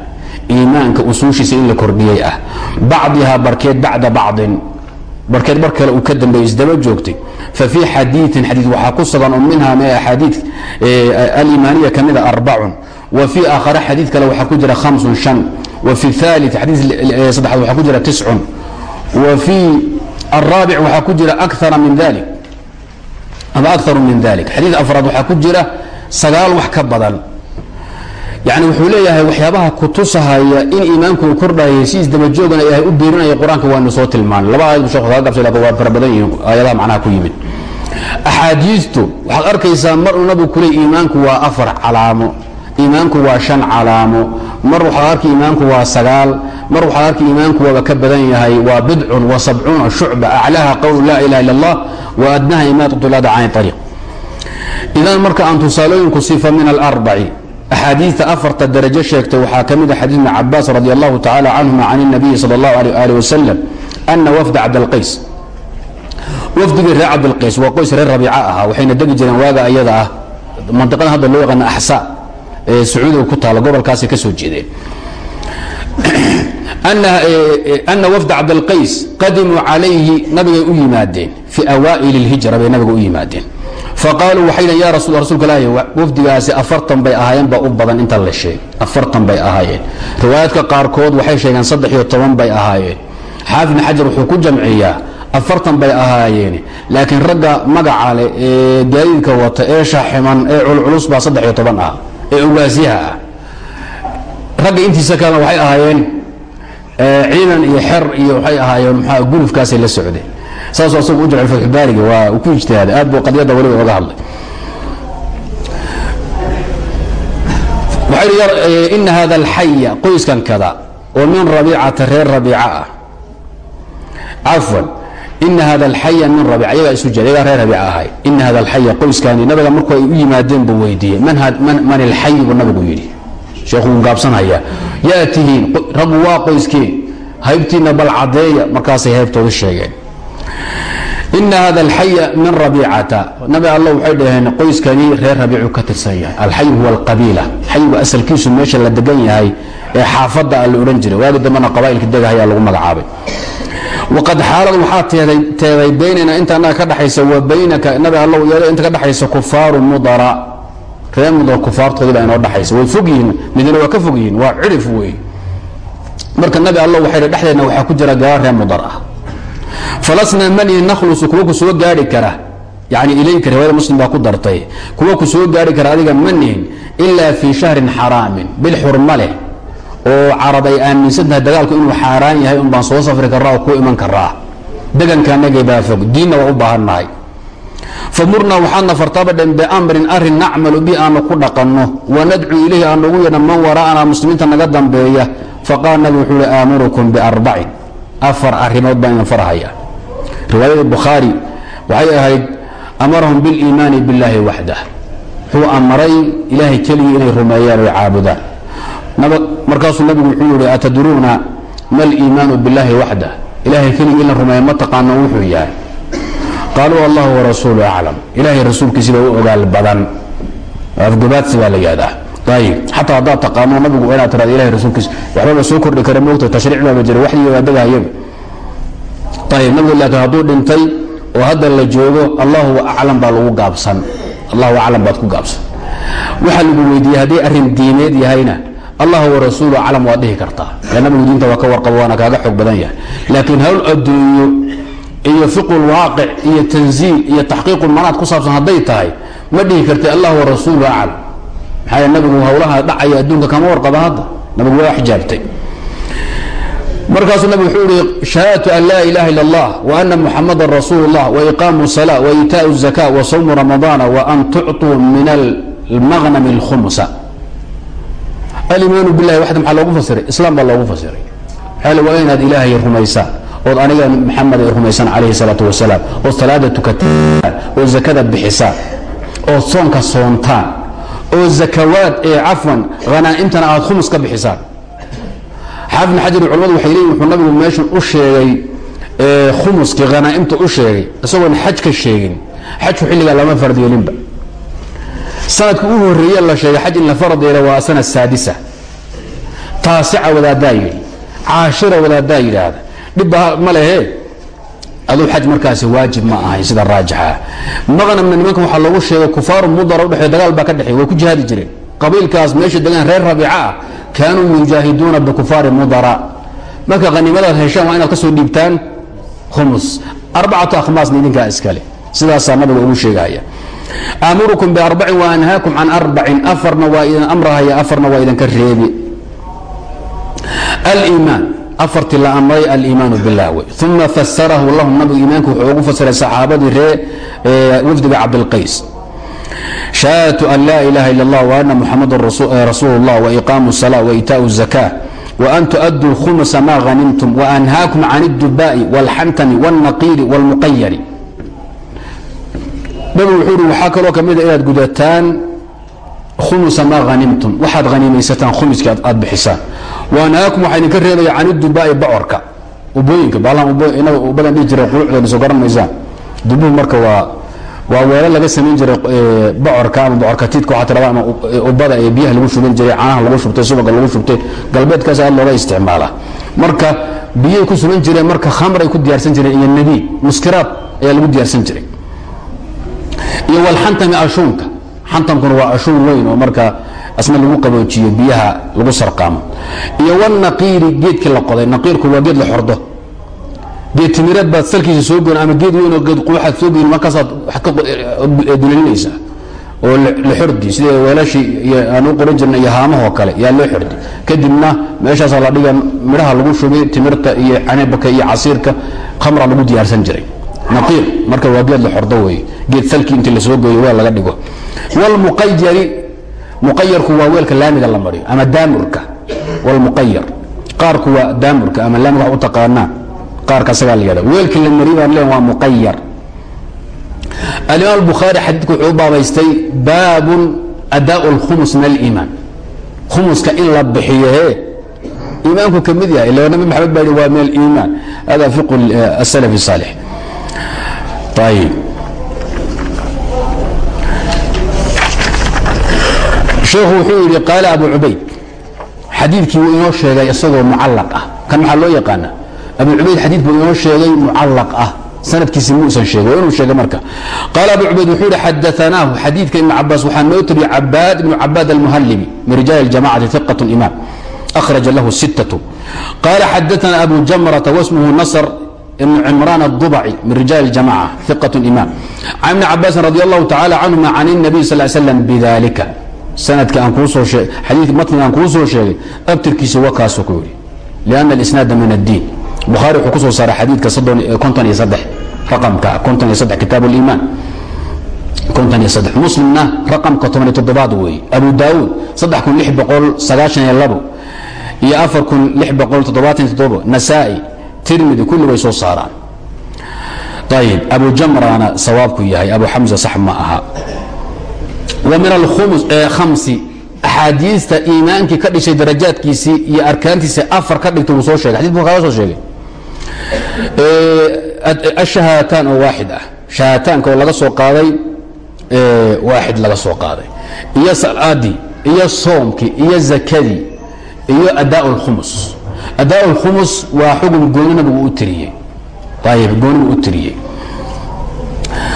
iimaanka usuushiisa in la kordhiyey ah. Bacdihaa barkeed bacda bacdin. Barkeed bar kale uu ka dambeeyo isdaba joogtay. Fa fii xadiiin xadii waxaa ku sugan oo minha me axaadii aliimaaniya ka mida arbacun. Wa fii aakhare xadiid kale waxaa ku jira hamsun shan. Wa fi aali xadii saddexaad waxaa ku jira tiscun. Wa fii alraabic waxaa ku jira akara min dalik ama akaru min dalik xadiid afraad waxaa ku jira sagaal wax ka badan yani wuxuu leeyahay waxyaabaha kutusahaya in iimaanku uu kordhayay si isdabajoogan ay u biirinaya qur'aanka waanu soo tilmaanay. Laba aayad bu sheekhu kaga gabsay laakiin waa fara badan yihiin aayadaha macnaha ku yimid. Axaadiistu waxaad arkaysaa mar uu nabigu kuley iimaanku waa afar calaamo. Iimaanku waa shan calaamo. Mar waxaad arki iimaanku waa sagaal. Mar waxaad arki iimaanku waaba ka badan yahay waa bidcun wa sabcuuna shucba. Aclaha qowlu laa ilaha illa allah wa adnaha imaatatu lada cani ariiq idan marka aan tusaalooyinku sifa min alarbaci axaadiita afarta darajo sheegtay waxaa ka mid a xadiis ibni cabaas radi allahu tacala canhuma can اnabiyi sal اllahu alيh ali wasalam ana wafda cabdalqays wafdigii reer cabdilqays waa qoys reer rabiica ahaa waxayna degi jireen waaga ayada ah mandiqada hadda loo yaqaana axsa ee sacuudiga ku taala gobolkaasay ka soo jeedeen ana wafda cabdilqays qadimuu calayhi nabigay u yimaadeen fi awaa'il اlhijra bay nabiga u yimaadeen faqaaluu waxay dhn ya rasul rasulka ilaahi wafdigaasi afartan bay ahaayeen baa u badan inta la sheegay. Afartan bay ahaayeen. Riwaayaadka qaarkood waxay sheegeen saddex iyo toban bay ahaayeen. Xaafid xajar wuxuu ku jamciyaa afartan bay ahaayeen. Laakiin ragga magaca leh ee gaadiidka wata ee shaximan ee culculus baa saddex iyo toban ah ee ogaasyaha ah. Ragga intiisa kalena waxay ahaayeen ciidan iyo xer iyo waxay ahaayeen mxua gulufkaasay la socdeen saasuu asagu u jamcay fatxubaariga waa ku ijtihaaday aad buu qadiyadda weliba oga hadlay. Ina hada alxaya qoyskan kada oo min rabiicata reer rabiica ah. Cafwan ina hada alxaya min rabiica iyagaa isu jeeda iyagaa reer rabiica ahay. Ina hada alxaya qoyskani nabiga marku ay u yimaadeen buu weydiiyey. Man ilxayi buu nabigu yidhi. Sheekhu wuu gaabsanhayaa. Yaa tihiin raggu waa qoyskii haybtiinna bal caddeeya markaasay haybtooda sheegeen ina hada alxaya min rabiicata nabi alla waxay dhaheen qoyskani reer rabiicu ka tirsan yahay. Alxay huwa alqabiila xayigu asalkiisu meesha la degan yahay ee xaafadda a la odhan jiray. Waagi dambena qabaa'ilka degahayaa lagu magacaabay. Waqad xaalad waxaa teeday baynana inta annaga ka dhexaysa wa baynaka nabi alla iyado inta ka dhexaysa kufaaru mudara. Reer mudar kufaartoodii baa inoo dhexaysa way fog yihiin midna waa ka fog yihiin waa cirif wey marka nabi alla waxay dhexdeedna waxaa ku jira gabar reer mudar ah falasna mani nakhlusu kuwa ku soo gaari kara yani ilayka riwaayada muslim baa ku dartay kuwa ku soo gaari kara adiga manihin ilaa fii shahrin xaraamin bil xurma leh oo carab ay aaminsan tahay dagaalku inuu xaaraan yahay un baan soo safri karaa oo ku iman karaa degankaanagay baa fog diinna waa u baahannahay famurnaa waxaadna fartaba dhen biamrin arrin nacmalu bi aanu ku dhaqanno wanadcuu ilayhi aanu ugu yeedhan man waraa'ana muslimiinta naga dambeeya faqaala nabi wuxuu hi aamurukum biarbacin afar arrimood baan idin farhaya riwaayada bukhaari waxay ahayd amarahum biliimaani biاllaahi waxdah. Wuxuu amaray ilaahay keligii inay rumeeyaan oy caabudaan. Markaasuu nabigu wuxuu yihi atadruuna ma aliimaanu biاllaahi waxdah? Ilahay keligii in la rumeeya ma taqaano wuxuu yahay qaaluu allahu warasuulu aclam. Ilahay rasuulkiisi baa u ogaal badan. Afgobaadsi baa la yihahdaa ayib xataa haddaad taqaano nabigu inaad tirado ilahay rasuulkiisa waxbaba soo kordhi kara moogta tashriic baaba jira waxyiga waa ayib nabigu laakiin hadduu dhintay oo hadda la joogo allahu aclam baa lagu gaabsan. Allahu aclam baad ku gaabsan. Waxaa lagu weydiiyey hadday arrin diineed yahayna allahu warasuulu aclam waad dhihi kartaa. Ee nabigu diinta waa ka warqabo waana iyo fiqu lwaaqic iyo tanziil iyo taxqiiqu manaad ku saabsan hadday tahay ma dhihi kartay allah warasuulu aclam. Maxaa nabigu hawlaha dhacaya adduunka kama warqaba hadda? Nabigu waa xijaabtay markaasuu nabig wuxuu ihi shahaadatu an laa ilaha illa allah wa ana muxamadan rasuulu llah wa iqaamu sala wa itaau zaka wa sawmu ramadaana wa an tucطuu min almaqnami alkhumsa. Alimaanu bilahi waxda maxaa loogu fasiray? Islaam baa loogu fasiray. Xaal waa inaad ilaahay rumaysaan ood aniga maxamed ay rumaysaan calayhi salaatu wasalaam ood salaada tukataan oo zakada bixisaan ood soonka soontaan oo zakawaad ee cafwan hanaa'imtana aad khumus ka bixisaan xaafid xajar culamadu waxay leeyihiin wuxuu nabigu meeshan u sheegay khumuskii hanaaimta u sheegay isagoon xaj ka sheegin. Xajku xilligaa lama farad yeelinba. Sanadka u horeeye la sheegay xaj in la farad yeela waa sanad saadisa. Taasica wadaadaa yidhi caashira wadaadaa yidhaahda. Dhibba ma lehe. Aduu xaj markaasi waajib ma ahayn sida raajixa. Maqnamna nimankan waxaa loogu sheegay kufaaru mudara udhexeey dagaal baa ka dhexeey way ku jihaadi jireen. Qabiilkaas meesha degaan reer rabiica ah kaanuu yujaahiduuna bikufaari mudara. Marka hanimadaad heshaan waa inaad ka soo dhiibtaan khumus. Arbacatu akhmaasna idinkaa iskale. Sidaasaa nabiga ugu sheegaya. Aamurukum biarbacin wa anhaakum can arbacin. Afarna waa idin amrahaya afarna waa idinka reebi. Aliimaan. Afartii la amray aliimaanu bilah wey uma fasarahu lahum. Nabigu iimaanka wuxuu ugu fasiray saxaabadii ree wafdiga cabdilqays shahaadatu an laa ilaha ila اllah وana muxamadan rasuul اllah waiqaamu الsalaa waitaau الzaka وأn تؤdوا khمسa ma غنمتم وأnhاكم عن الdubاء والxantm والنقيr والمqayr nabig wuxuu hi waxaa kaloo kamida inaad gudataan khumusa maa hanimtum waxaad haniimaysataan khumiskii aad bixisaan وأnhaakum waxaa idinka reebaya can الdubaa'i bocorka ubooyinka inaga ubadan dhihi jira qulucdeena soo garan maysaan dubuhu marka waa waa weelo laga samayn jiray bocorka ama bocorkatiidka waxaa tirada ama ubada ee biyaha lagu shuban jiray caanaha lagu shubtay subaga lagu shubtay galbeedkaas aad looga isticmaalaa marka biyay ku suban jireen marka khamray ku diyaarsan jireen iyo nabiid muskiraad ayaa lagu diyaarsan jiray. Iyo walxantami ashuunka. Xantamkuna waa ashuun weyn oo marka asna lagu qaboojiyo biyaha lagu sarqaamo. Iyo wanaqiiri geedkii la qoday. Naqiirku waa geed la xordo geed timireed baad salkiisa soo goyn ama geed weyn oo geed quuxaad soo goyn markaasaad waxaad ka dulilinaysaa oo la xordi sida weelashii aan u qoran jirna iyo haamahoo kale yaa loo xordi. Kadibna meeshaasaa la dhiga midhaha lagu shubay timirta iyo canabaka iyo casiirka khamra lagu diyaarsan jiray. Naqiir marka waa geed la xordo wey geed salkii intii la soo gooyo weel laga dhigo. Walmuqayari muqayarku waa weelka laamiga la mariyo ama daamurka. Walmuqayar qaarku waa daamurka ama laamiga wax u taqaanaa qaarka asagaa la yadha weelkii la mariy baan leen waa muqayar alimaam albukhaari xadiidku wuxuu u baabaystay baabun adaau اlkhumus min aliimaan khumuska in la bixiyo he iimaanku ka mid yahay ila nabi maxamed baa yihi waa min aliimaan hada fiqu asalaf الsaalix ayib sheekhu wuxuu yidhi qaala abu cubayd xadiidkii wuu inoo sheegay isagoo mucallaq ah kan maxaa loo yaqaana abu cubayd xadiid buu inoo sheegay mucallaq ah sanadkiisi muusan sheegay waa inuu sheegay marka qaala abu cubayd wuxuu yihi xadaanaahu xadiidka ibnu cabaas waxaa noo tiriyey cabaad ibnu cabaad almuhalibi min rijaali اljamacati iqat imaam akhraja lahu sittatu qaala xadaana abu jamrata wasmuhu nasr ibnu cimraan الضubci min rijaali اljamaca iqat imaam can ibni cabaasin radi allahu tacala canhuma can الnabiy sal slam bidalika sanadka aan kuusoo xadiidka matniga aan kuu soo sheegay abtirkiisa wa kaasuu ku yidhi lianna alisnaada min addiin bukhaari wuxuu ku soo saaray xadiidka konton iyo saddex raqamka konton iyo saddex kitaab اliimaan konton iyo saddex. Muslimna raqamka toban iyo toddobaad weeye abu daawuud saddex kun lix boqol sagaashan iyo labo iyo afar kun lix boqol toddobaatan iyo toddobo. Tirmidi kulli way soo saaraan. Ayib abu jamrana sawaabku yahay. Abu xamza sax ma aha. Wa min alkhamsi axaadiista iimaankii ka dhishay darajaadkiisii iyo arkaantiisa afar ka dhigta wuu soo shegay xadid bu kaga soo sheegay ashahaadataan oo waaxid ah shahaataanka oo laga soo qaaday waaxid laga soo qaaday iyo salaadii iyo soomkii iyo zakadii iyo adaa اlkhumus adaa اlkhumus waa xugun gooni nabigu u tiriyey ayib goonigu u tiriyey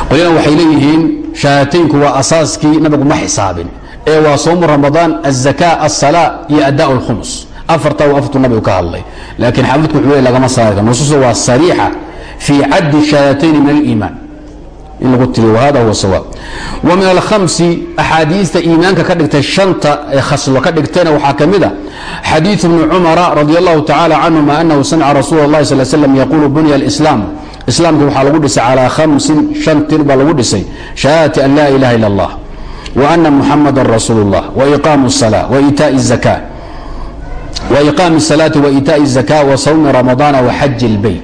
qolyana waxay leeyihiin shahaataynku waa asaaskii nabigu ma xisaabin ee waa soomu ramadaan الzaka الsalaa iyo adaa اlkhumus afarta u afartu nabigu ka hadlay laakiin xaafidku wuxuu le lagama saarka nusuusta waa sariixa fii caddi shahaatayni min aliimaan in lagu tiriyo wahada huwa sawaab wa min alkhamsi axaadiista iimaanka ka dhigtay shanta ee khaslo ka dhigtayna waxaa ka mid a xadiiثu bni cumara radi allahu tacala canhuma anahu samica rasuula اllahi sal slam yaquulu bunya alislaam islaamka waxaa lagu dhisay calaa khamsin shan tir baa lagu dhisay shahaadati an laa ilaha ila اllah wa ana muxamadan rasuulu اllah waiqaamu الsalaa waitaaءi الzaka وإقام الصلاة وإيتاء الزكاة وصوم رمضان وxج البيت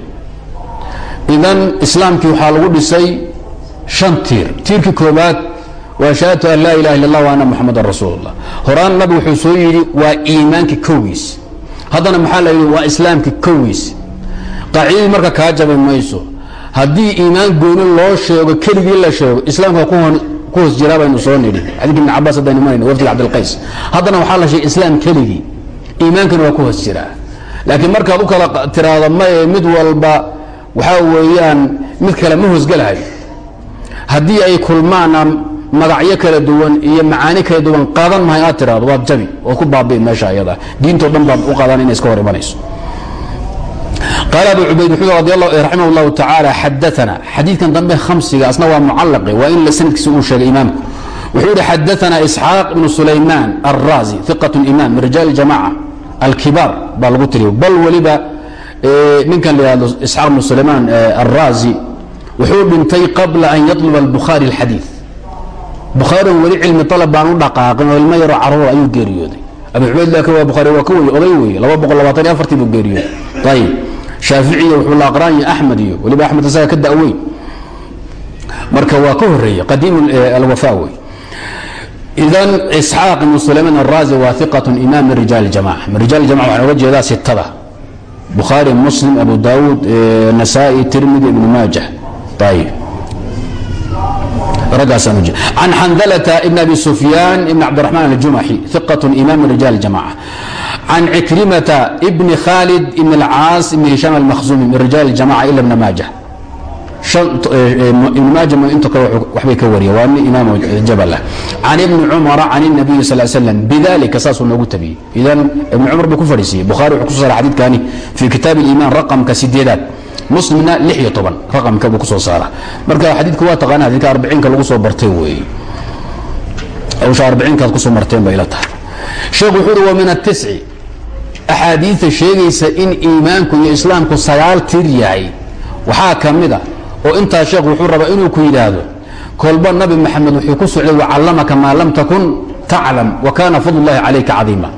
idan iسلاamkii waxaa lagu dhisay شaن tiir tiirkii koobaad waa شhahaadة an laa ilaha iل الlah وأna محamada rasuul الlah horaan nabig wuxuu soo yidhi waa iimaankii kowiis haddana maxaa la yidhi waa islaamkii kowiis qaacidadii marka kaa jabi mayso haddii iimaan gooni loo sheego keligii la sheego islaamka ku hoos jiraa baynu soo nidhi xadيk iبn cabaas haddaynu marayna wafdiga cabdilqays haddana waxaa la sheegay islaam keligii iimaankana waa ku hoos jiraa laakiin markaad u kala tiraado maye mid walba waxaa weeyaan mid kale ma hoosgelahayo haddii ay kulmaana magacyo kala duwan iyo macaani kala duwan qaadan mahay aad tiraado waad jabi ood ku baabi'i meesha ayada. Diintoo dhan baad u qaadan inay iska hor imanayso alkibaar baa lagu tiriy bal weliba ninkan la yihahdo isxaaq ibnu sulaymaan alraazi wuxuu dhintay qabla an yatluba albukhaari اlxadiid bukhaarigan weli cilmi alab baan u dhaqaaqin oo ilmo yaroo caruura ayuu geeriyooday. Abu cubayd laakin waa bukhaari waa ka wey oday weeye laba boqol labaatan iyo afartii buu geeriyooday. Ayib shaaficiy wuxuu la aqraan yahay axmed iyo weliba axmed isaga ka daweyn. Marka waa ka horeeye qadiim alwafa wey idan isxaaq ibnu sulaymaan araazi waa iqat imaam min rijaal jamaca min rijaal jamaca waxaan oga jeedaa sitada bukhaari muslim abu daawuud nasaa-i tirmidi ibnu maaja ayib can xandalata ibn abi sufyaan ibn cabdiraxmaan aljumaxi iqat imaam min rijaal jamaca can cikrimata bni khaalid ibn alcaas ibn hishaam almakhzumi min rijaal jamaca ila ibna maaja ibn maaja inta kale waxbay ka wariya waa nin imaam jabalah can ibni cumara can الnabiyi sal slam bidalika saasuu noogu tabiyey idan ibn cumar buu ku fadhiisiiyey bukhari wuxuu kusoo saaray xadiidkani fii kitaab اliiman raqamka sideedaad muslimna lix iyo toban raqamka buu kusoo saara marka xadiidka waa taqaana xadidka arbiciinka lagu soo bartay weeye hawsha arbiciinkaad kusoo marteen bay ila tahay sheekhu wuxuu uhi wa min atisci axaadiidta sheegaysa in iimaanku iyo islaamku sagaal tir yahay waxaa ka mid a oo intaa sheekh wuxuu rabaa inuu ku yidhaahdo kolba nabi maxamed wuxuu ku socday wacallamaka maa lam takun taclam wa kaana fadl ullahi calayka cadiima.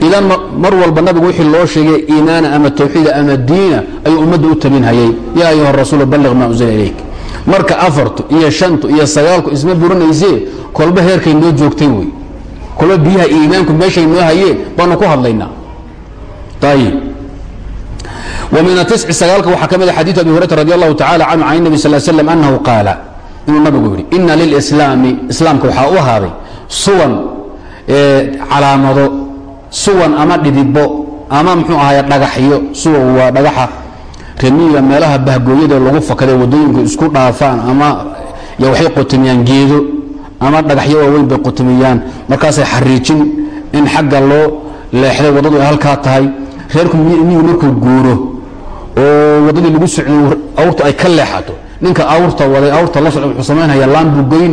Idan mar walba nabigu wixii loo sheegay iimaana ama tawxiida ama diina ayuu ummadda u tabinhayay yaa ayuha rasuul balliq maa unzila ilayk. Marka afartu iyo shantu iyo sagaalku isma buranaysee kolba heerkay noo joogtay wey kolba biyaha iimaanku meeshay noo hayeen baanu ku hadlaynaa. Ayib ومن التسع sagaalka waxaa ka mid xadيiث أبي هuريرة رضي الله تعالى عنه عن النبي صلى اه سلم أنه قاaل inuu nabigu yihi إنa للإسلاaم iسلاamka waxaa u ahaaday suwan calaamado suwan ama dhidibo ama mxuu ahaay dhagaxyo suwan waa dhagaxa remiga meelaha bahgooyada lagu fakaday wadooyinku isku dhaafaan ama waxay qotomiyaan geedo ama dhagaxyo waaweyn bay qotomiyaan markaasay xariijin in xagga loo leexday waddadu ay halkaa tahay reerku miyigu markuu guuro oo waddadii lagu socday awrtu ay ka leexato. Ninka awrta waday awrta la socda wuxuu samaynaya laan buu goyn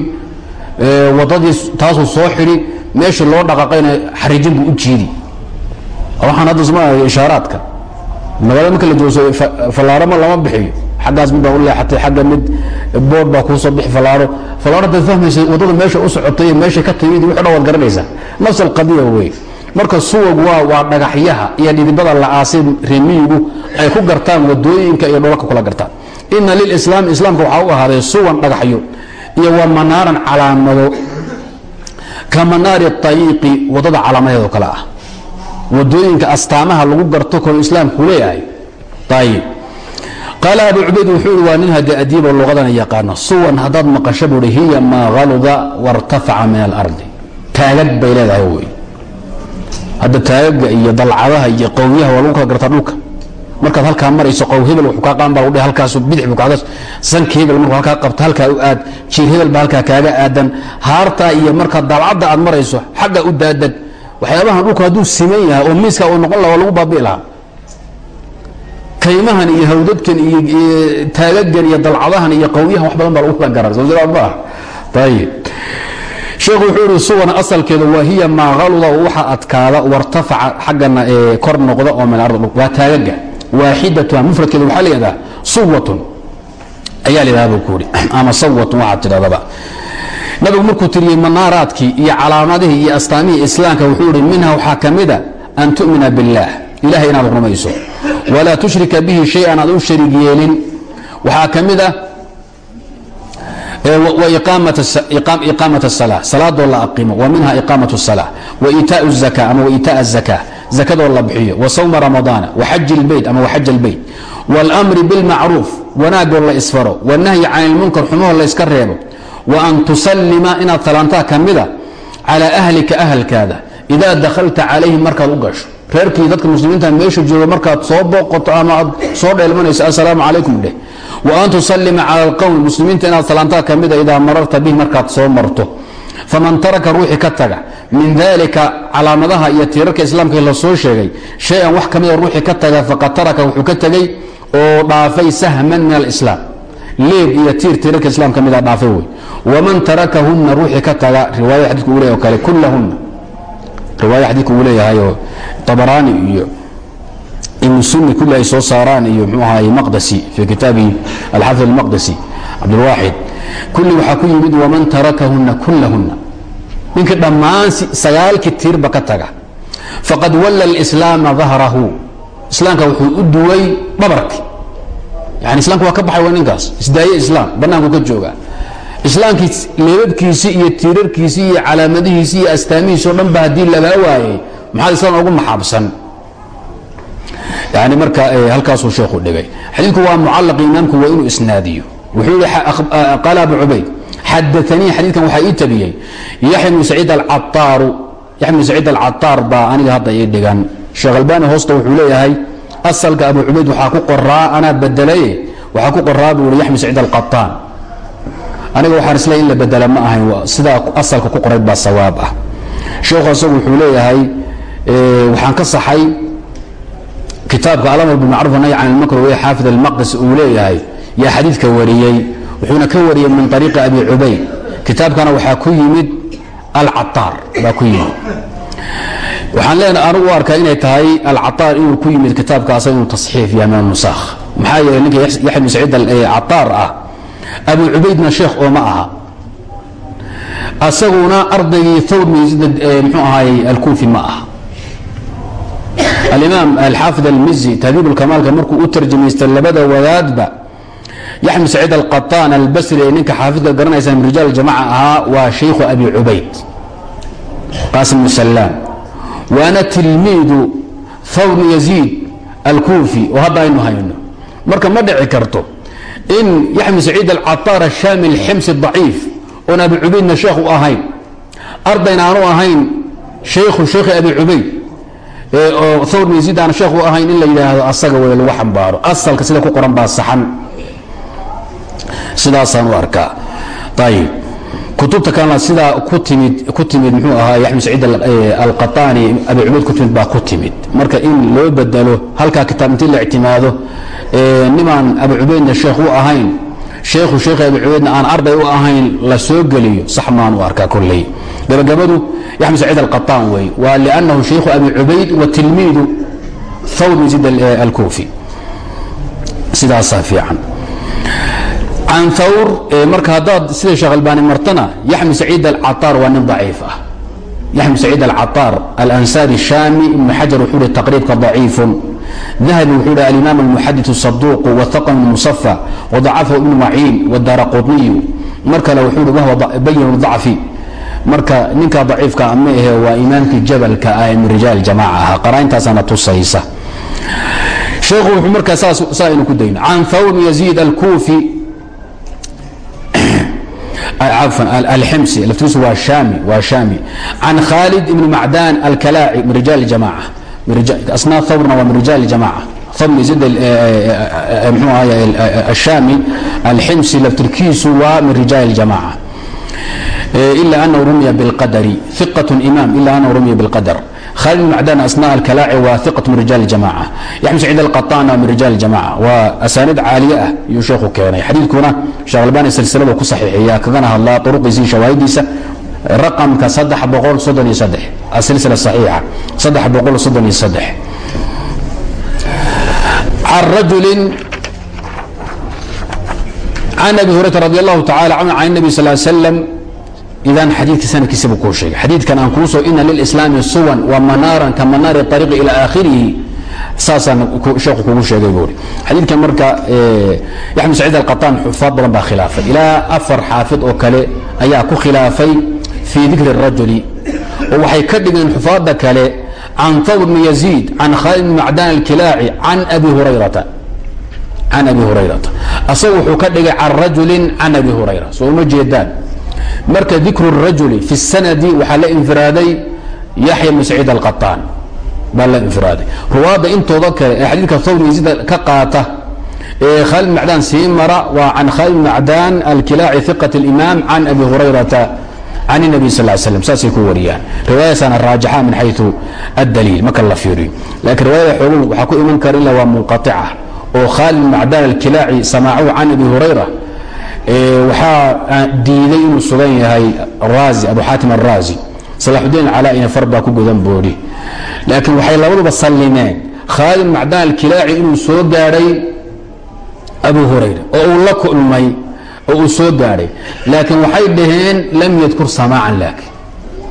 waddadii taasuu soo xidhi meeshii loo dhaqaaqayna xariijin buu u jiidi. Waxaan hadda sma ishaaraadka. Magaalada marka la jooso fallaarama lama bixiyo xaggaas mid baa u leexatay xagga mid bood baa kuu soo bixi fallaaro fallaaro hadaad fahmaysa waddada meesha u socotay iyo meeshay ka timid wixu dhan waad garanaysaa nafs alqadiya wey marka suwag waa dhagaxyaha iyo dhidibada la aasay reemiyigu ay ku gartaan waddooyinka iyo dholalka kula gartaan. Ina lilislaam islaamka waxaa u ahaaday suwan dhagaxyo iyo wa manaaran calaamado. Ka manaari ariiqi waddada calaamadeedoo kale ah. Wadooyinka astaamaha lagu garto kalo islaamku leeyahay. Ayib qaala abu cubayd wuxuu i waa nin hade adiibo luqadana yaqaano suwan haddaad maqasho buuhi hiya maa haluda wartafaca min alardi taagag bay leedahay wey hadda taagaga iyo dalcadaha iyo qowyaha waa lagu kala gartaa dhulka. Markaad halkaa marayso qow hebel wuxuu kaa qaan baa lagu halkaas bidix buu kaaga sanka hebel markuu halkaa qabto halkaa u aad jiir hebel baa halkaa kaaga aadan. Haartaa iyo markaa dalcadda aad marayso xagga u daadag waxyaabahan dhulku hadduu siman yahay oo miiska uu noqon laha waa lagu baabi'i lahaa. Kaymahan iyo hawdadkan iyo taagagan iyo dalcadahan iyo qowyahan wax badan baa lagu kala garaa soo ma ah ayib sheekhu wuxuu ihi suwan asalkeeda waa hiya maa haluda waxa adkaada wartafaca xaggana kor noqda oo min ard waa taagaga. Waaxidatuha mufradkeeda waxaa layihahdaa suwatun. Ayaa layidhahda buu ku ihi ama sawatun waxaad tidhahdaba. Nabigu markuu tiriyey manaaraadkii iyo calaamadihii iyo astaamihii islaamka wuxuu ihi minha waxaa ka mida an tu'mina biاllaah ilahay inaad rumayso. Walaa tushrika bihi shay-an aad u sharig yeelin. Waxaa ka mid ah iqaamaة الصلاة salaadoo la aqimo wa minha iqaamaة الصلاة وإitaaء الزكاة ama وإitaaء الزكاة zakadoo la bixiyo وsawma رamaضاana وxaج الbeyt ama وxaج الbeyt والأmri bالmacruuf wanaagoo la isfaro والnahyi can الmunkar xumahoo la yska reebo وأn tusalima inaad salaantaa ka mida calى أhlika أhlkaada إida dakhalta calayhim markaad u gasho reerkii dadka muslimiinta ah meesha jooga markaad soo booqoto ama aad soo dheelmanayso asalaamu calaykum dheh. Wa an tusalima cala alqowmi muslimiinta inaad salaantaad ka mida ah idaa mararta bihi markaad soo marto. Faman taraka ruuxii ka taga min dalika calaamadaha iyo tiirarka islaamka la sheegay shay-an wax ka mida ah ruuxii ka taga faqad taraka wuxuu ka tegey oo dhaafay sahman min alislaam. Leeg iyo tiir tiirarka islaam mida dhaafay wey. Waman tarakahunna ruuxii ka taga riwaaya xadiiku gu ley oo kale kullahunna riwaaya xadidku uu leeyahayoo tabaraani iyo ibnu sunni kulli ay soo saaraan iyo mxuu ahaay maqdasi fii kitaabihi alxafid almaqdasi cabdulwaaxid kulli waxaa ku yimid waman tarakahunna kullahunna. Ninkii dhammaan sagaalkii tiirba ka taga. Faqad walla alislaama dahrahu islaamka wuxuu u duway dhabarki yani islamka waa ka baxay waa ninkaas. Isdaaye islaam bannaanku ka jooga islaamkii leebabkiisii iyo tiirarkiisii iyo calaamadihiisii iyo astaamihiisi o dhan ba haddii lagaa waayey maxaad islam ugu maxaabsan? Yani marka halkaasuu sheekhu dhigay. Xadiidku waa mucalaq imaamku waa inuu isnaadiyo. Wuxuu yihi qaala abu cubayd xadaanii xadiidkan waxaa ii tabiyey yaxya bnu saciid alcataaru yaxya bnu saciid alcataar baa aniga hadda ii dhigan. Sheekh albani hoosta wuxuu leeyahay asalka abu cubayd waxaa ku qoraa anaa bedelaye waxaa ku qoraa buu i yaxya bnu saciid alqataan aniga waxaan isleey in la bedela ma ahayn. Sidaa asalka ku qorayd baa sawaab ah. Sheekhu asagu wuxuu leeyahay waxaan ka saxay kitaabka alamr bimacruf nahy can ilmakr wey xaafid almaqdis uu leeyahay. Yaa xadiidka wariyey wuxuuna ka wariyey min ariiqi abi cubayd. Kitaabkana waxaa ku yimid alcataar baa ku yimid. Waxaan leenahay anugu u arkaa inay tahay alcataar inuu ku yimid kitaabkaasa inuu tasxiif yahay min alnusakh maxaa yeeley ninka yaxya bn saciid cataar ah abu cubaydna sheekh oo ma aha. Asaguna ardaygii thawr mxuu ahaay alkuufi ma aha. Alimaam alxaafid almizi tahdiib lkamaalka markuu u tarjamaystay labada wadaadba yaxmed saciid alqataan albasri ee ninka xaafidka garanaysa min rijaal jamaca ahaa waa shaykhu abi cubayd qaasim bnu salaam waana tilmiidu thawr bnu yaziid alkuufi oo hadda aynu hayno. Marka ma dhici karto in yaxmed saciid alcataar ashaami alximsi daciif oon abi cubaydna sheekh u ahayn ardayna aanu ahayn shaykhu shaykhi abi cubayd thawr bn aan sheekh u ahayn in la yidhaahdo asaga way lagu xambaaro asalka sida ku qoran baa saxan sidaasaan u arkaa ayib kutubta kalena sidaa ku timid ku timid muxuu ahaa yaxmed saciid alqataani abi cubayd ku timid baa ku timid marka in loo bedelo halkaa kitaab intii la ictimaado nimaan abi cubaydna sheekh u ahayn. Sheekhu sheekhi abi cubaydna aan arday u ahayn la soo geliyo. Sax maan u arkaa kolley. Gabagabadu yaxmed saciid alqataan wey. Waa liannahu shaykhu abi cubayd wa tilmiidu thawr bin zid alkuufi. Sidaasaa fiican. Can thawr marka haddaad sida sheekh albaani martana yaxmed saciid alcataar waa nin daciif ah. Yaxmed saciid alcataar alansaari shaami ibnu xajar wuxuu hi taqriibka daciifun dahabi wuxuu hi alimaam almuxadith saduuqu wathaqan musafa wadacafahu ibnu maciin wadaara qutniyu mar kale wuxuu hi wahwa bayin dacfi marka ninka daciifka ma ahe waa imaamkii jabalka ah ee min rijaal jamaaca ahaa. Qaraa'intaasaana tusaysa. Sheekhu wuxuu markaa saa aynu ku dayno can thawr bn yaziid alkuufi. <clears throat> Cafan alximsi laftigiisu waa shaami waa shaami. Can khaalid ibn macdan alkalaaci min rijaal jamaaca asnaa thawrna waa min rijaal jamaaca thawr bn yaziid mxuu ahay ashaami alximsi laftirkiisu waa min rijaal jamaaca إلا أنه رمي بالقدر ثقة إمام إلا أنه رمي بالقدر خالد بن معدان أثناء الكلاعي وثقة من رجال الجماعة يحمد سعيد القطان من رجال الجماعة وأسانيد عالية يشيخ كان حديث كنا شغل باني سلسلة وكو صحيحية كغنها الله طرق زي شواهد رقم كصدح بقول صدن يصدح السلسلة الصحيحة صدح بقول asilsila saxiixa. Can rajulin can abi hurayra radi allahu tacala canhu can nabi sal slam idan xadiidka sanadkiisa buu kuu sheegay. Xadiidkan aan kuu soo ina lilislaami suwan wa manaaran ka manaari ariiqi ilaa aakhirihi saasaan sheekhu kugu sheegay buuri xadiidkan marka yaxmed saciid alqataan xufaad badan baa khilaafay. Ilaa afar xaafid oo kale ayaa ku khilaafay fii dikri rajuli oo waxay ka dhigeen xufaada kale can tawr bn yaziid can khaalid bn macdan alkilaaci can abi hurayrata. Can abi hurayrata. Asaga wuxuu ka dhigay can rajulin can abi hurayra. Soo uma jeedaan? Marka dikru rajuli fi sanadi waxaa la infiraaday yaxya bn saciid alqaطaan baa la infiraaday. Ruwaadda intooda kale ee xadiidka tawr yaziid ka qaata ee khaalid macdaan sii mara waa can khaalid bn alkilaaci hiqat اlimaam can abi hurayrata can الnabi sal ly slam saasay ku wariyaan riwaayadaasana raajixa min xayثu addaliil marka la fiiriyo lakiin riwaayada xoogu waxaa ku iman kara ila waa munqaطica oo khaalid macdaan alkilaaci samaacuhu can abi hurayra waxaa diiday inuu sugan yahay raazi abu xaatim araazi salaxudiin calaa-ina far baa ku godan boodhi laakiin waxay labaduba sallimeen khaalid macdaan alkilaaci inuu soo gaadhay abu hurayra oo uu la kulmay oo uu soo gaadhay laakiin waxay dhaheen lam yadkur samaacan laakiin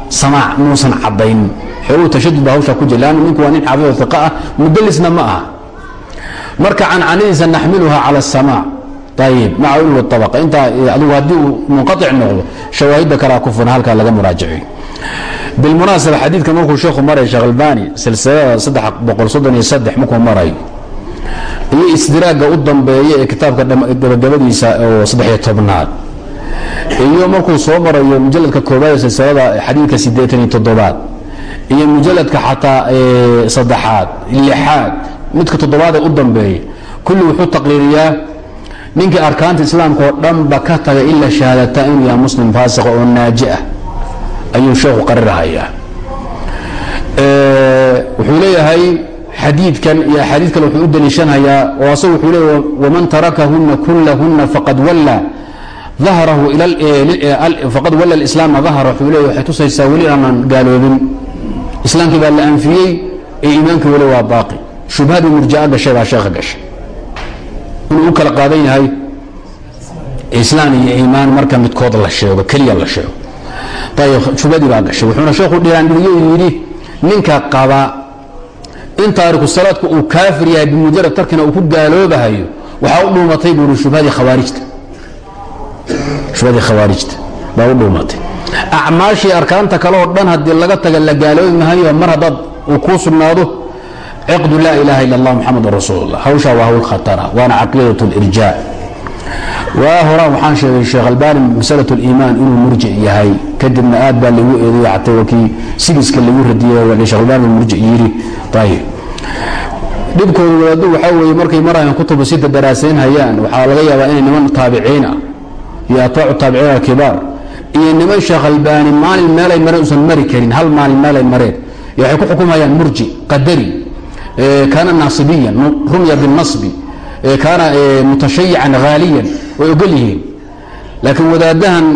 samaac muusan caddayn. Xoogu tashadud baa hawshaa ku jira. Lannu ninku waa nin xaafid iqa ah mudalisna ma aha. Marka cancanadiisa naxmiluha cala asamaac ayib maca ulwi intaa adigu haddii uu munqaic noqdo shawaahidda kalea ku halkaa laga muraajaciyo bilmunaasaba xadiidka markuu sheekhu maray sheekh albani silsilada markuu marayo iyo isdiraaga u dambeeya ee kitaabka gabagabadiisa oo saddexiyo tobnaad. Iyo markuu soo marayo mujaladka koobaad ee silsilada xadiidka siddeetan iyo toddobaad iyo mujaladka xataa saddexaad lixaad midka toddobaad ee u dambeeya kulli wuxuu taqriiriyaa ninkii arkaanta islaamka oo dhanba ka tagay ila shahaadata inuu yahay muslim faasiqa oo naaji ah ayuu sheekhu qarirahayaa. Wuxuu leeyahay xadiidkan iyo axaadiid kale wuxuu u daliishanhayaa oo asagu wuxuu leeyahy waman tarakahuna kulahuna faqad walla dahrahu faqad walla alislaama dahra wuxuu leeyahy waxay tusaysaa weli aanan gaaloobin. Islaamkii baa la anfiyey ee iimaankii weli waa baaqi. Shubhadii murjaa gashay baa sheekha gashay. Inuu u kala qaadan yahay islaam iyo iimaan marka midkood la sheego keliya la sheego. Ayb shubhadii baa gashay. Wuxuuna sheekhu dhiraandhiriyo yidhi ninka qaba in taariku salaadku uu kaafir yahay bimujarad tarkina uu ku gaaloobahayo waxaa u dhuumatay buuri shubhadii khawaarijta. Baa u dhuumatay. Acmaashii arkaanta kale oo dhan haddii laga taga la gaaloobi mahayo mar haddaad uu kuu sugnaado ciqdu laa ilaaha illa allah muxamadun rasuulullah. Hawshaa waa hawl khatara waana caqiidat lirjaa waa horaan waxaan sheegay sheekh albani masalat liimaan inuu murjic yahay kadibna aad baa lagu eedeyo xataa wakii sigiska lagu albani murjic yidhi ayib dhibkooda wadaadu waxaa weeye markay marayan kutubu sita daraasayn hayaan waxaa laga yaabaa inay niman taabiciin ah iyo atbaacu taabiciin alkibaar iyo niman sheekh albani maalin meelay mareen usan mari karin hal maalin meelay mareen. Iyo waxay ku xukumayaan murji qadari kaana naasibiyan rumya biاnasbi kaana mutashayican haaliyan way ogol yihiin laakiin wadaadahan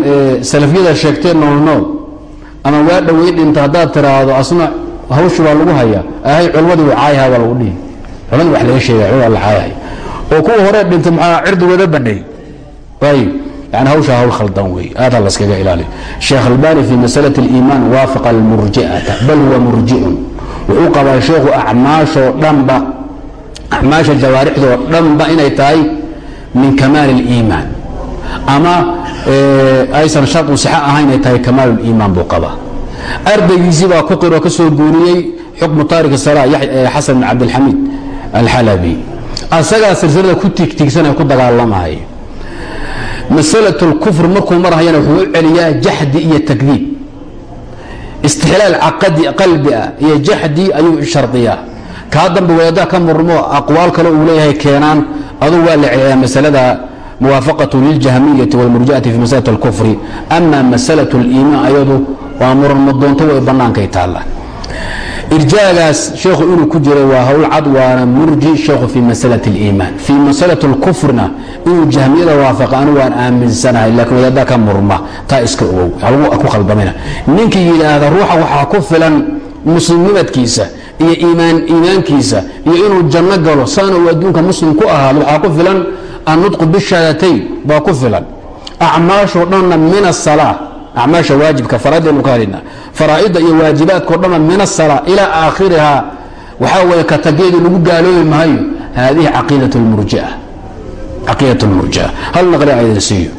salafyada sheegtee noolnool ama waa dhowey dhinta haddaad tiraahdo asna hawshi baa lagu hayaa. Ahay culmadii caayaha baa lagu dhihi. Culmadii wax laga caayahay oo kuwa hore dhintay maxaa cirdigooda bandhay ayib yani hawshaa hawl khaldan wey aada laskaga ilaaliyo sheekh albani fi masalati اliimaan waafaqa almurji'ata bal huwa murji'un. Wuxuu qabaa sheekhu acmaashoo dhanba acmaasha jawaarixdoo dhanba inay tahay min kamaal اliimaan ama eh, aysan shardu six ahayn ay tahay kamaaluliimaan buu qabaa. Ardaygiisii baa ku qiroo ka soo guuriyey xukmu taariki sala eh, xasan bin cabdilxamiid alxalabi. Asagaa silsilada ku tiigtiigsana ku dagaalamahaya masalatu lkufr markuu marhayana wuxuu u celiyaa jaxdi iyo takdiib. Istixlaal caqadi qalbi ah iyo jaxdi ayuu shardiyaa. Kaa dambe wadaadaha ka murmo aqwaal kale uu leeyahay keenaan adugu waa la celiyaa masaladaa muwaafaqatu liljahmiyati wاlmurji'ati fi masalati اlkufri ama masalaة اliimaan ayadu waa muran madoonto way bannaankay taalla irjaagaas sheekhu inuu ku jiray waa hawl cad waana murji sheekhu fi masalati اliimaan fii masalati اlkufrina inuu jahmiyada waafaqa anu waan aaminsanahay laakiin wadaaddaa ka murma taa iska ogow halgu ku khaldamina ninkii yidhaahda ruuxa waxaa ku filan muslimnimadkiisa iyo iimaan iimaankiisa iyo inuu janno galo saana uu adduunka muslim ku ahaado waxaa ku filan annutqu bishahaadatayn baa ku filan acmaashoo dhanna min asalaa acmaasha waajibka faraaidaynu ka hadlaynaa faraa'idda iyo waajibaadkao dhanna min asalaa ilaa aakhirihaa waxaa weeye katageedu lagu gaaloobi maayo haadihi caqiidat lmurjia caqiidat lmurjia hal naqli aydan siiyo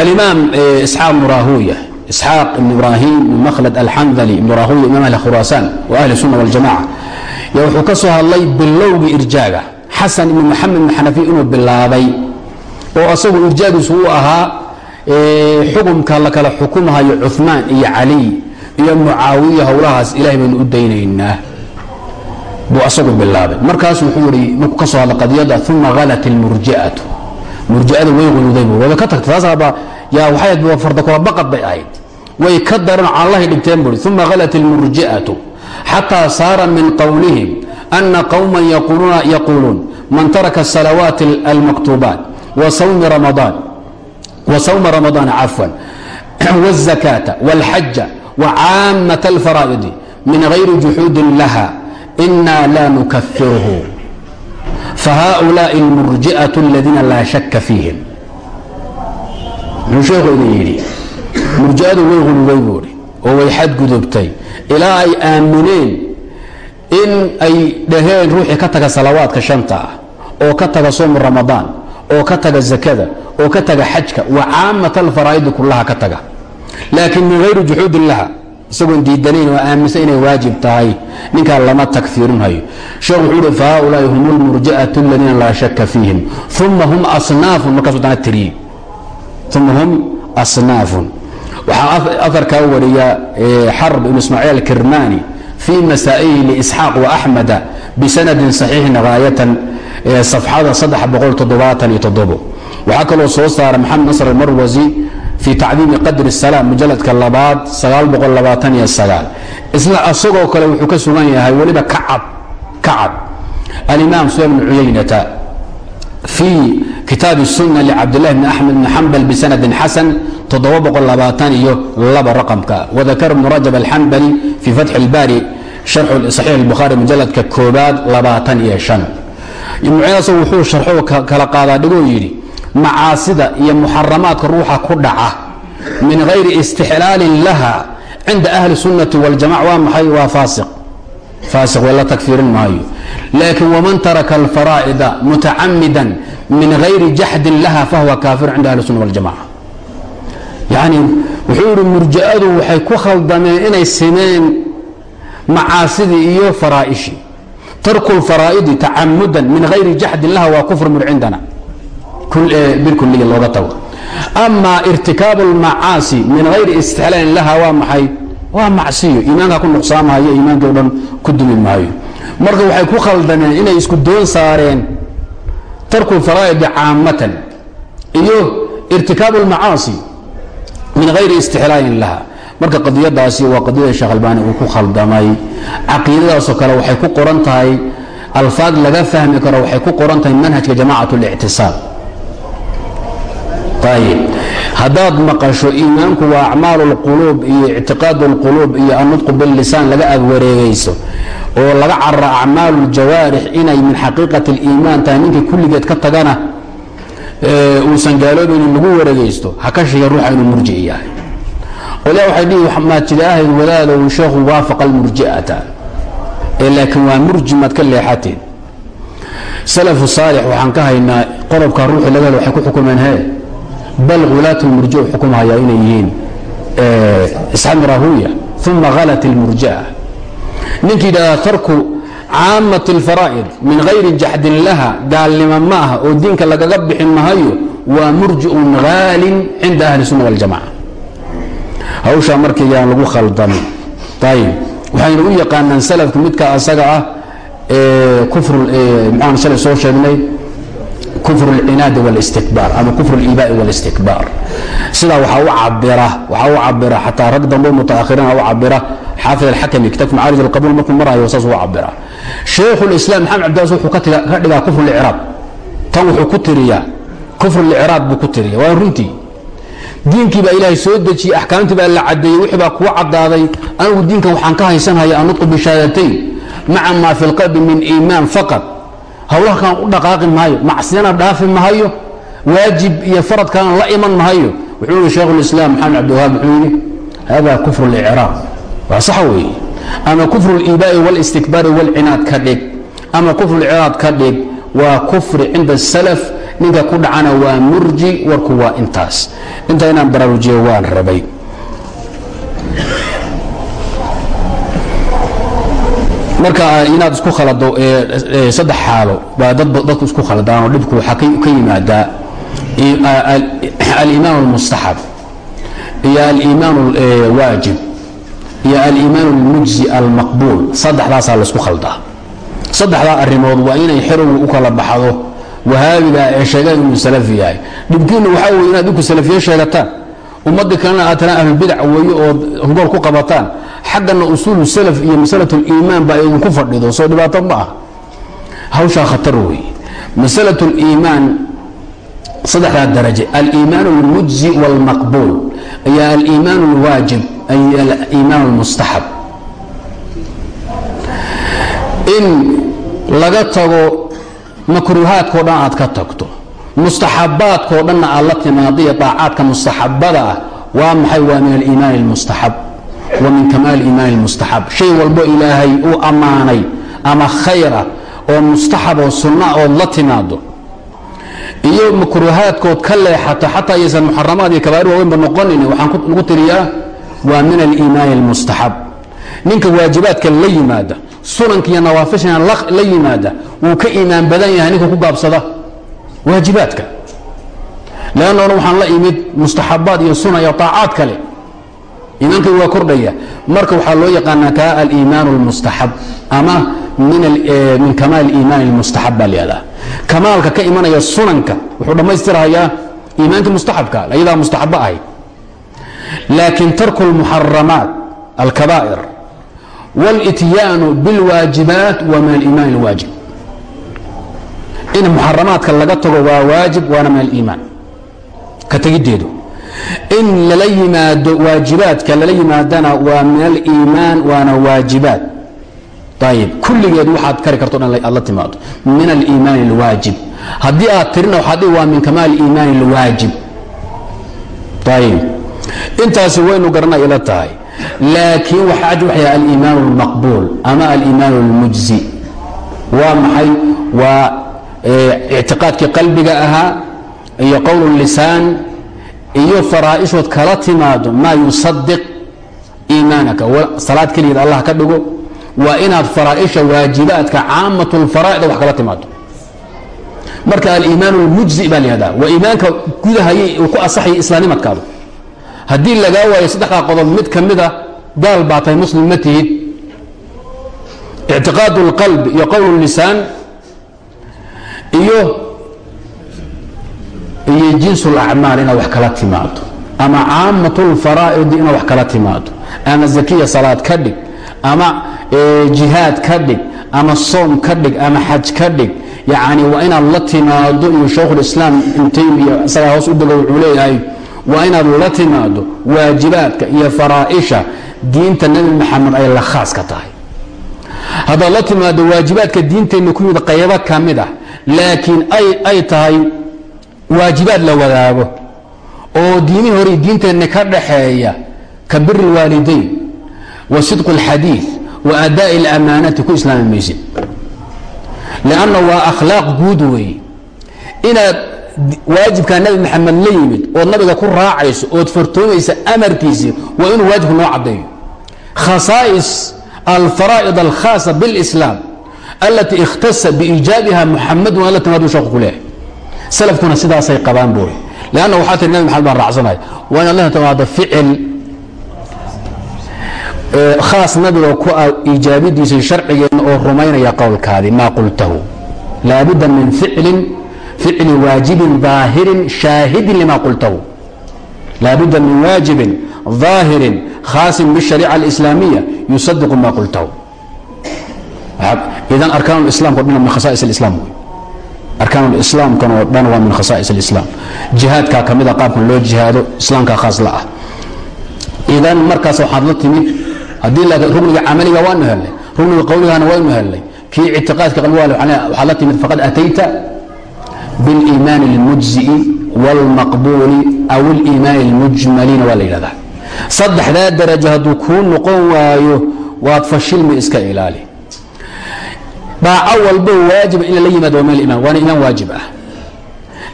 alimaam isxaaq ibnu rahuya isxaaq ibn ibraahim ibn makhlad alxandali ibn rahuya imam ahli khuraasaan wa ahli sunna waljamaca yaa wuxuu ka soo hadlay bilowgii irjaaga xasan ibn maxamed ibn xanafiya inuu bilaabay oo asagu irjaagiisu uu ahaa xukumka la kala xukumahayo cumaan iyo caliy iyo mucaawiya howlahaas ilahay baynu u daynaynaa. Buu asagu bilaabay. Markaas wuxuu i markuu ka soo hadla qadiyada uma halat ilmurji'atu murji'ada way quyuday bu waba ka tagta taasaba yaa waxay fardakula baqad bay ahayd. Way ka daran callahay dhigteen buri uma halat ilmurji'atu xataa saara min qowlihim ana qowman yaquuluun man taraka الsalawaat almaktuubaat wa sawmi ramadaan wa sawma ramadaana cafwan wالzakaata wاlxaja وcaamaة اlfaraa'idi min غayri juxuudin laha إna la nukafirhu fahaؤulaaءi اlmurji'aة اladiina laa shaka fiihim muxuu sheekhu idin yidhi murji'adu way hulubay buuhi oo way xadgudubtay ilaa ay aamineen in ay dhaheen ruuxii ka taga salawaadka shanta ah oo ka taga soomu ramadaan oo ka taga zakada oo ka taga xajka wa caamata alfaraa'idi kullaha ka taga. Laakiin min hayri juxuudin laha isagoon diidanayn oo aaminsan inay waajib tahay ninkaa lama takfiirinhayo sheekh wuxuu uhi fahaulaai hum lmurji'atu aladiina laa shaka fiihim. Uma hum asnaafun markaasuu dana tiriyey. Uma hum asnaafun. Waxaa aarkaa wariya xarb ibn ismaaciil akirmani fii masaa'ili lisxaaq waaxmada bisanadin saxiixin haayatan safxada waxaa kaloo soo saara maxamed nasr almarwasi fii tacdiimi qadri salaam mujaladka labaad isla asagoo kale wuxuu ka sugan yahay weliba kacab alimaam sufyaan bn cuyaynata fii kitaabi الsuna lcabdillahi bn axmed bn xambal bisanadin xasan iyo laba raqamka wadakar ibnu rajab alxambali fii fatxi اlbaari sharxu saxiix اlbukhaari mujaladka koobaad labaatan iyo shan ibnucyaas wuxuu sharxo kala qaadaa dhigoo yidhi macaasida iyo muxaramaadka ruuxa ku dhaca min hayri istixlaalin laha cinda ahli sunnati waljamac waa maxay waa faasiq wala takfiirin maayo. Laakiin waman taraka alfaraa'ida mutacamidan min hayri jaxdin laha fahuwa kaafir cinda ahli sunna waljamaca yacni wuxuu yidhi murji'adu waxay ku khaldameen inay simeen macaasidii iyo faraa'ishii tarku lfaraa'idi tacamudan min hayri jaxdin laha waa kufr mur cindana. Looga tago. Ama irtikaabu lmacaasi min hayri istixlaalin laha waa maxay waa macsiyo iimaanka ku nuqsaamayo iimaankii o dhan ku dumi maayo. Marka waxay ku khaldameen inay isku doon saareen tarku lfaraa'idi caamatan iyo irtikaabu lmacaasi min hayri istixlaalin laha marka qadiyadaasi waa qadiyada sheekh albaani uu ku khaldamay. Caqiidadaasoo kale waxay ku qoran tahay alfaad laga fahmi karo waxay ku qoran tahay manhajka jamacat اlictisaal ayib haddaad maqasho iimaanku waa acmaal اlquluub iyo ictiqaad اlquluub iyo annutqu bilisaan laga agwareegayso oo laga carara acmaal اljawaarix inay min xaqiiqati اliimaan tahay ninkii kulligeed ka tagana uusan gaaloobaynin lagu wareegaysto ha ka sheega ruuxa inuu murji yahay qolya waxay dhihi maad jidaahayd wadaadow sheekhu waafaqa almurji'ata ee laakiin waa murji maad ka leexateen salafu saalix waxaan ka haynaa qodobka ruuxii laga helo waxay ku xukumeen hee bal hulaat lmurji u xukumhayaa inay yihiin isxaaq rahuya uma halat ilmurji'a ninkii yidhahdaa tarku caamat alfaraa'id min hayri jaxdin laha gaalnimo ma aha oo diinka lagaga bixin mahayo waa murji'un haalin cinda ahli sunna waljamaca hawshaa markii lagu khaldamin ayib waxaynu u yaqaanaan salafka midka asaga ah maxaan shalay soo sheegnay kufru اlcinaadi wاlistikbaar ama kufru اliibaa'i wاlistikbaar sidaa waxaa u cabira waxaa u cabira xataa rag dambe mutaahiriina u cabira xaafid alxakami kitabka macaarij alqabuul markuu marayo saas u cabira shaykhu اlislaam maxamed cabdilas wuxuu ka dhigaa kufru اlicraab tan wuxuu ku tiriyaa kufru اlicraab buu ku tiriya waa runtii diinkii baa ilaahay soo dejiyey axkaamtii baa la cadeeyey wixii baa kuu caddaaday anigu diinkan waxaan ka haysanhaya annutqu bishahaadatayn maca maa fi lqalbi min iimaan faqad hawlahakan u dhaqaaqi maayo macsiyana dhaafi mahayo waajib iyo faradkana la iman mahayo wuxuu yihi shaykhu lislaam maxamed cabdiwahaab wuxuu yidhi hada kufru licraab waa sax weeye. Ama kufru liibaa'i walistikbaari walcinaad ka dhig. Ama kufru licraab ka dhig waa kufri cinda salaf ninka ku dhacana waa murji warku waa intaas. Intaa inaan baraarujiyo waan rabay marka inaad isku khalado saddex xaalo baa dadku isku khaladaanoo dhibku waxaa ka yimaadaa aliimaan اlmustaxab iyo aliimaan اlwaajib iyo aliimaan اlmujzi almaqbuul saddexdaasaa laysku khaldaa saddexdaa arrimood waa inay xerowga u kala baxdo wahaabiga ee sheegaan inuu salafi yahay dhibkiinna waxaa weye inaad inku salafiye sheegataan ummadii kalena aad tiraan ahlulbidac weeye ood hugool ku qabataan xaggana usuulu salaf iyo masalat liimaan baa idinku fadhido soo dhibaato ma ah hawshaa khatar weeye masalaة اliimaan saddexdaa daraje aliimaan اlmujzi wاlmaqbuul iyo aliimaan اlwaajib ay aliimaan اlmustaxab in laga tago makruuhaadkao dhan aad ka tagto mustaxabaadko dhanna aad la timaadaiyo daacaadka mustaxabada ah waa maxay? Waa min aliimaani lmustaxab wa min kamaali iimaani lmustaxab shay walbo ilaahay u ammaanay ama khayra oo mustaxab oo sunna ood la timaado iyo makruhaadkood ka leexato xataa ayaysan muxaramaad iyo kabaari waaweynba noqonin waxaan nagu tiriyaa waa min aliimaani almustaxab ninka waajibaadka la yimaada sunanka iyo nawaafishana la yimaada wuu ka iimaan badan yahay ninka ku gaabsada waajibaadka leannoona waxaan la imid mustaxabaad iyo suna iyo طaacaad kale iimaankay waa kordhaya marka waxaa loo yaqaanaa kaa aliimaan اlmustaxab ama min kamaal iimaan اlmustaxab baa lahahdaa kamaalka ka imanaya sunanka wuxuu dhammaystirhayaa iimaankii mustaxabka ayadaa mustaxaba ahayd laakiin tarku اlmuxaramaat alkabaa'ir wاlityaanu biاlwaajibaat waa min aliimaan اlwaajib in muxaramaadka laga tago waa waajib waana min aliimaan ka tegiddeedu in lala yimaado waajibaadka lala yimaadana waa min aliimaan waana waajibaad ayib kulligeed waxaad kari karto dhan aad la timaado min aliimaan اlwaajib haddii aad tirina waxaad dhihi waa min kamaal iimaan اlwaajib ayib intaasi waynu garana ila tahay laakiin waxaa waxya aliimaan اlmaqbuul ama aliimaan اlmujzi waa maxay waa ictiqaadkii qalbiga ahaa iyo qowl lisaan iyo faraaishood kala timaado maa yusadiq iimaanaka salaad keligeed allah ka dhigo waa inaad faraaisha waajibaadka caamat lfaraa'ida wax kala timaado marka aliimaan اlmujzi baa lahahdaa waa iimaanka gudahayay uu ku asaxaya islaamnimadkaadu haddii lagaa waayo saddexdaa qodob mid ka mida gaal baa muslim ma tihid ictiqaad اlqalb iyo qowl lisaan iyo iyo jins اlacmaal inaad wax kala timaado ama caamat اlfaraa'idi inaad wax kala timaado ama zakiya salaad ka dhig ama jihaad ka dhig ama soom ka dhig ama xaj ka dhig. Yacni waa inaad la timaado iyo shaykhulislaam taymiya isagaa hoos u dego wuxuu leeyahay waa inaad la timaado waajibaadka iyo faraa'isha diinta nebi maxamed ay la khaas tahay. Haddaad la timaado waajibaadka diinteenna ku yimid qaybo ka mid ah laakiin ay tahay waajibaad la wadaago oo diimihii hore diinteenna ka dhaxeeya ka biri اlwaalidayn wa sidq اlxadiiث wa adaaءi اlamaanati ku islaami maysid lanna waa akhlaaq guud weeye inaad waajibkaa nabi maxamed la yimid ood nabiga ku raacayso ood fartoomaysa amarkiisii waa inuu waajibku noo caddeeyo khasaa'is alfaraa'id alkhaasa biاlislaam alatii ikhtasa biiijaabiha muxamadu waa la timaadu sheeku ku leehay salafkuna sidaasay qabaan buuri leanna waxaa tiri nabi maxamed baan raacsanaya waa inaad la timaado ficil khaas nabiga ku ah iijaabidiisa sharcigeena oo rumaynaya qowlkaadii maa qultahu laabudda min ficlin ficli waajibin ظaahirin shaahidin lima qultahu laabudda min waajibin ظaahirin khaasin bالshariica اlislaamiya yusadiqu ma qultahu idan arkaan islamka o dhan min khasaais اlislam wey arkaan islaamkan oo dhan waa min khasaais اlislaam jihaadkaa ka mida qaabkan loo jihaado islaamkaa khaas la ah idan markaas waxaad la timid haddii rugniga camaliga waanu helnay rugniga qowligana waynu helnay kii ictiqaadka qalbiga waxaad la timid faqad atayta biاliimaan اlmujzi'i wاlmaqbuuli aw اliimaan اlmujmaliina waa la yidhahdaa saddexdaa darajo hadduu kuu noqon waayo waad fashilmi iska ilaali dhaaco walbo waajiba in lala yimaado waa min iman waana imaan waajib ah.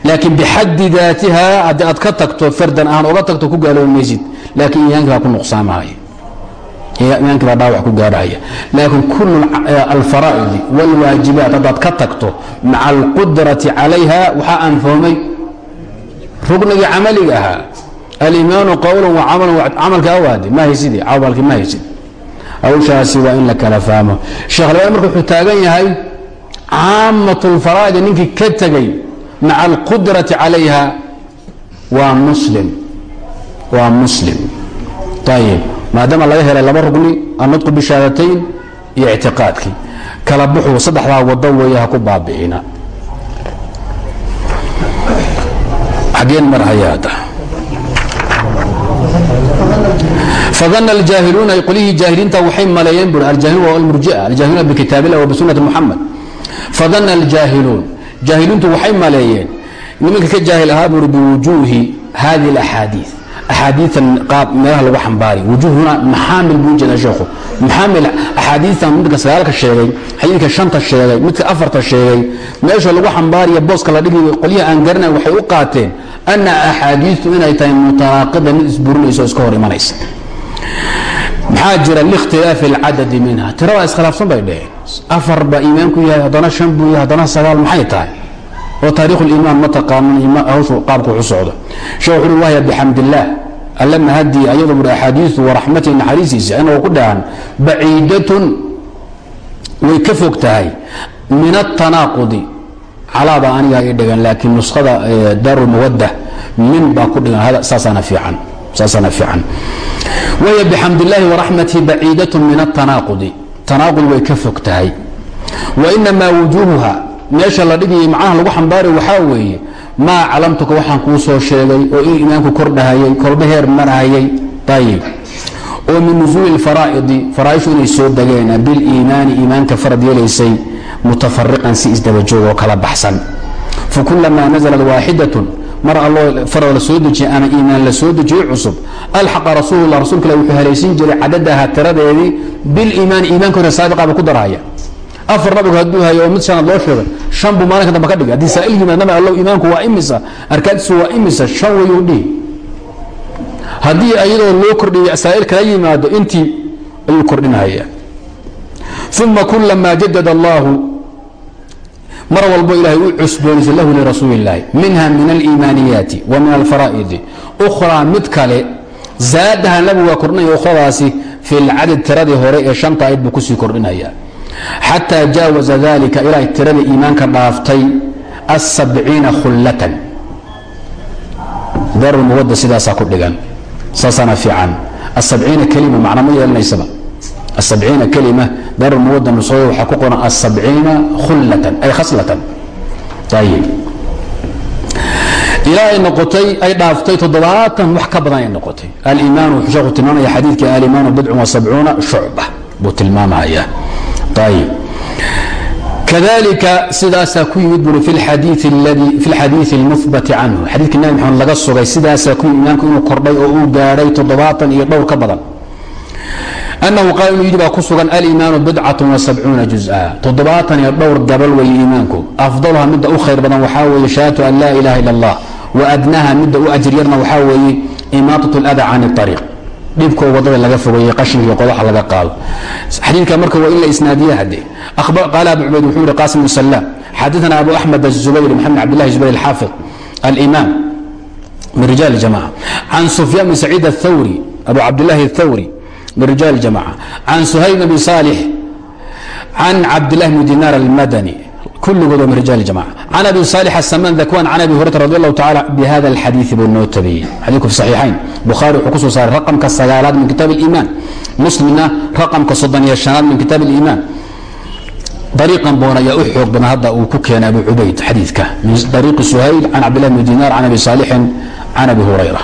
Laakiin bixaddi daatiha haddii aad ka tagto fardan ahaan oga tagto ku gaaloobi maysid laakiin iimaankii baa ku nuqsaamahaya iimaankii baa dhaawac ku gaarhaya laakiin kulu alfaraa'idi wاlwaajibaat haddaad ka tagto maca alqudrati calayha waxaa anfoomay ruknigii camaliga ahaa alimaanu qowla wa camalka awaade ma haysid camalkii ma haysid hawshaasi waa in la kala fahmo sheekh albani wuxuu taagan yahay caamat اlfaraa'id ninkii ka tegey maca alqudrati calayha waa muslim. Waa muslim. Ayib maadaama laga helay laba rugni annutqu bishaadatayn iyo ictiqaadkii kala buxuu saddexdaa wado weeye ha ku baabi'ina. Xageen marhayaada fadana aljaahiluuna qolihii jaahiliinta waxay maleeyeen bui aljaahiluun waa almurjia aljaahiluuna bikitaab illah wa bisunati muxamed fadana aljaahiluun jaahiliintu waxay maleeyeen nimanka ka jaahil ahaa buuri biwujuuhi hadi اlaxaadii axaadiian qaab meelaha lagu xambaari wujuuhuna maxaamil buu jeeda sheekhu maxaamil axaadiitan midka sagaalka sheegay xadiidka shanta sheegay midka afarta sheegay meesha lagu xambaariya booska la dhigi qolyaha aan garanay waxay u qaateen ana axaadiistu inay tahay mutanaaqida mid isburinaysa o iska hor imanaysa maxaa jira likhtilaafi alcadadi minha? Tirada iskhilaafsan bay dheheen. Afar baa iimaanku yahay haddana shan buu yahay haddana sagaal maxay tahay? Oo taarikhu liimaan ma taqaanan hawshu qaabku u socdo. Sheekh wuxu uhi wahya bixamdillaah alla mahadii ayadu buhi axaadiisu waraxmatihi naxariisiisa inagoo ku dhahan baciidatun. Way ka fog tahay. Min atanaaqudi calaada anigaa i dhigan laakiin nuskhada daarulmawadda min baa ku dhigan. Saasaana fiican wahya bixamdillaahi waraxmatihi baciidatun min atanaaqudi tanaaqud way ka fog tahay. wa inamaa wujuuhuha meesha la dhigayay macnaha lagu xambaari waxaa weeye maa calamtuka waxaan kuu soo sheegay oo in iimaanku kordhahayay kolba heer marahayay. ayib oo min nusuuli faraa'idi faraaishu inay soo degeen biliimaani iimaanka farad yeelaysay mutafariqan si isdabajoog oo kala baxsan. fakulamaa naزlat waaxidatun mar alloo farad la soo dejiyey ama iimaan la soo dejiyey cusub. Alxaqa rasuulula rasulka ilah wuxuu halaysin jiray cadadaha tiradeedii biliimaani iimaanka hore saabiqaba ku darahaya afar nabigu hadduu hayo oo mid shanaad loo sheegay shan buu maalinka dambe ka dhigay. Haddii saa'il yimaad nabi allow iimaanku waa imisa arkaantiisu waa imisa shan wayuu dhihi. Haddii ayadoo loo kordhiyay saa'il kala yimaado intii ayuu kordhinahaya uma kulamaa jadad allahu mar walbo ilaahay u cusboonaysa lahu lirasuuli minha min aliimaaniyaati wa min alfaraa'idi. Ukhraa mid kale zaadaha nabigu kordhinaya ukhradaasi fi lcadad tiradii hore ee shanta ayd buu ku sii kordhinaya. Xataa jaawaza dalika ilaa tiradii iimaanka dhaaftay asabciina khullatan. Daarulmuwada sidaasaa ku dhigan. Saasaana fiican. Asabciina kelima macna ma yeelanaysaba asabciina kelima daarulmuwada nusooda waxaa ku qoran asabciina khullatan ay khaslatan ayib ilaa ay noqotay ay dhaaftay toddobaatan wax ka badan ay noqotay aliimaan wuxuu sheekhu tilmaamaya xadiidkii aliimaanu bidcun wa sabcuuna shucba buu tilmaamaya ayib kadalika sidaasaa ku yimid buri fi lxadiii اlmuhbati canhu xadiidkii nabi maxamed laga sugay sidaasaa ku yimid imaamku inuu kordhay oo uu gaadhay toddobaatan iyo dhowr ka badan anahu qaal inuu yidhi baa ku sugan aliimaanu bidcatun waabcuuna juz-a toddobaatan iyo dhowr gabal weeye iimaanku afdaluha midda u khayr badan waxaa weeye shahaadatu an laa ilaaha illa allah wa adnaha midda u ajiryarna waddada laga fogeeye qashinkiiyo qodaxa laga qaado xadiidka marka waa in la isnaadiye hadde qaala abu cubayd wuxuu yihi qasim salaam xadana abu axmed azubayr maxamed cabdillahi zubayr alxaafid alimaam min rijaal jamaca can sufyaan bn saciid athawri abu cabdillahi athawri min rijaal jamaca can suhayb bn saalix can cabdillahi bn dinaar almadani kulligood waa min rijaal jamaca can abi saalix asamaan dakwan can abi hurayra radi allahu tacala bihada alxadiidi buu noo tabiyey xadiidku fi saxiixayn bukhaari wuxuu ku soo saaray raqamka sagaalaad min kitaab aliimaan muslimna raqamka soddon iyo shanaad min kitaab aliimaan dariiqan boon ayaa u xoog badan hadda uu ku keenay abu cubayd xadiidka min dariiqi suhayl can cabdillahi bni dinaar can abi saalixin can abi hurayra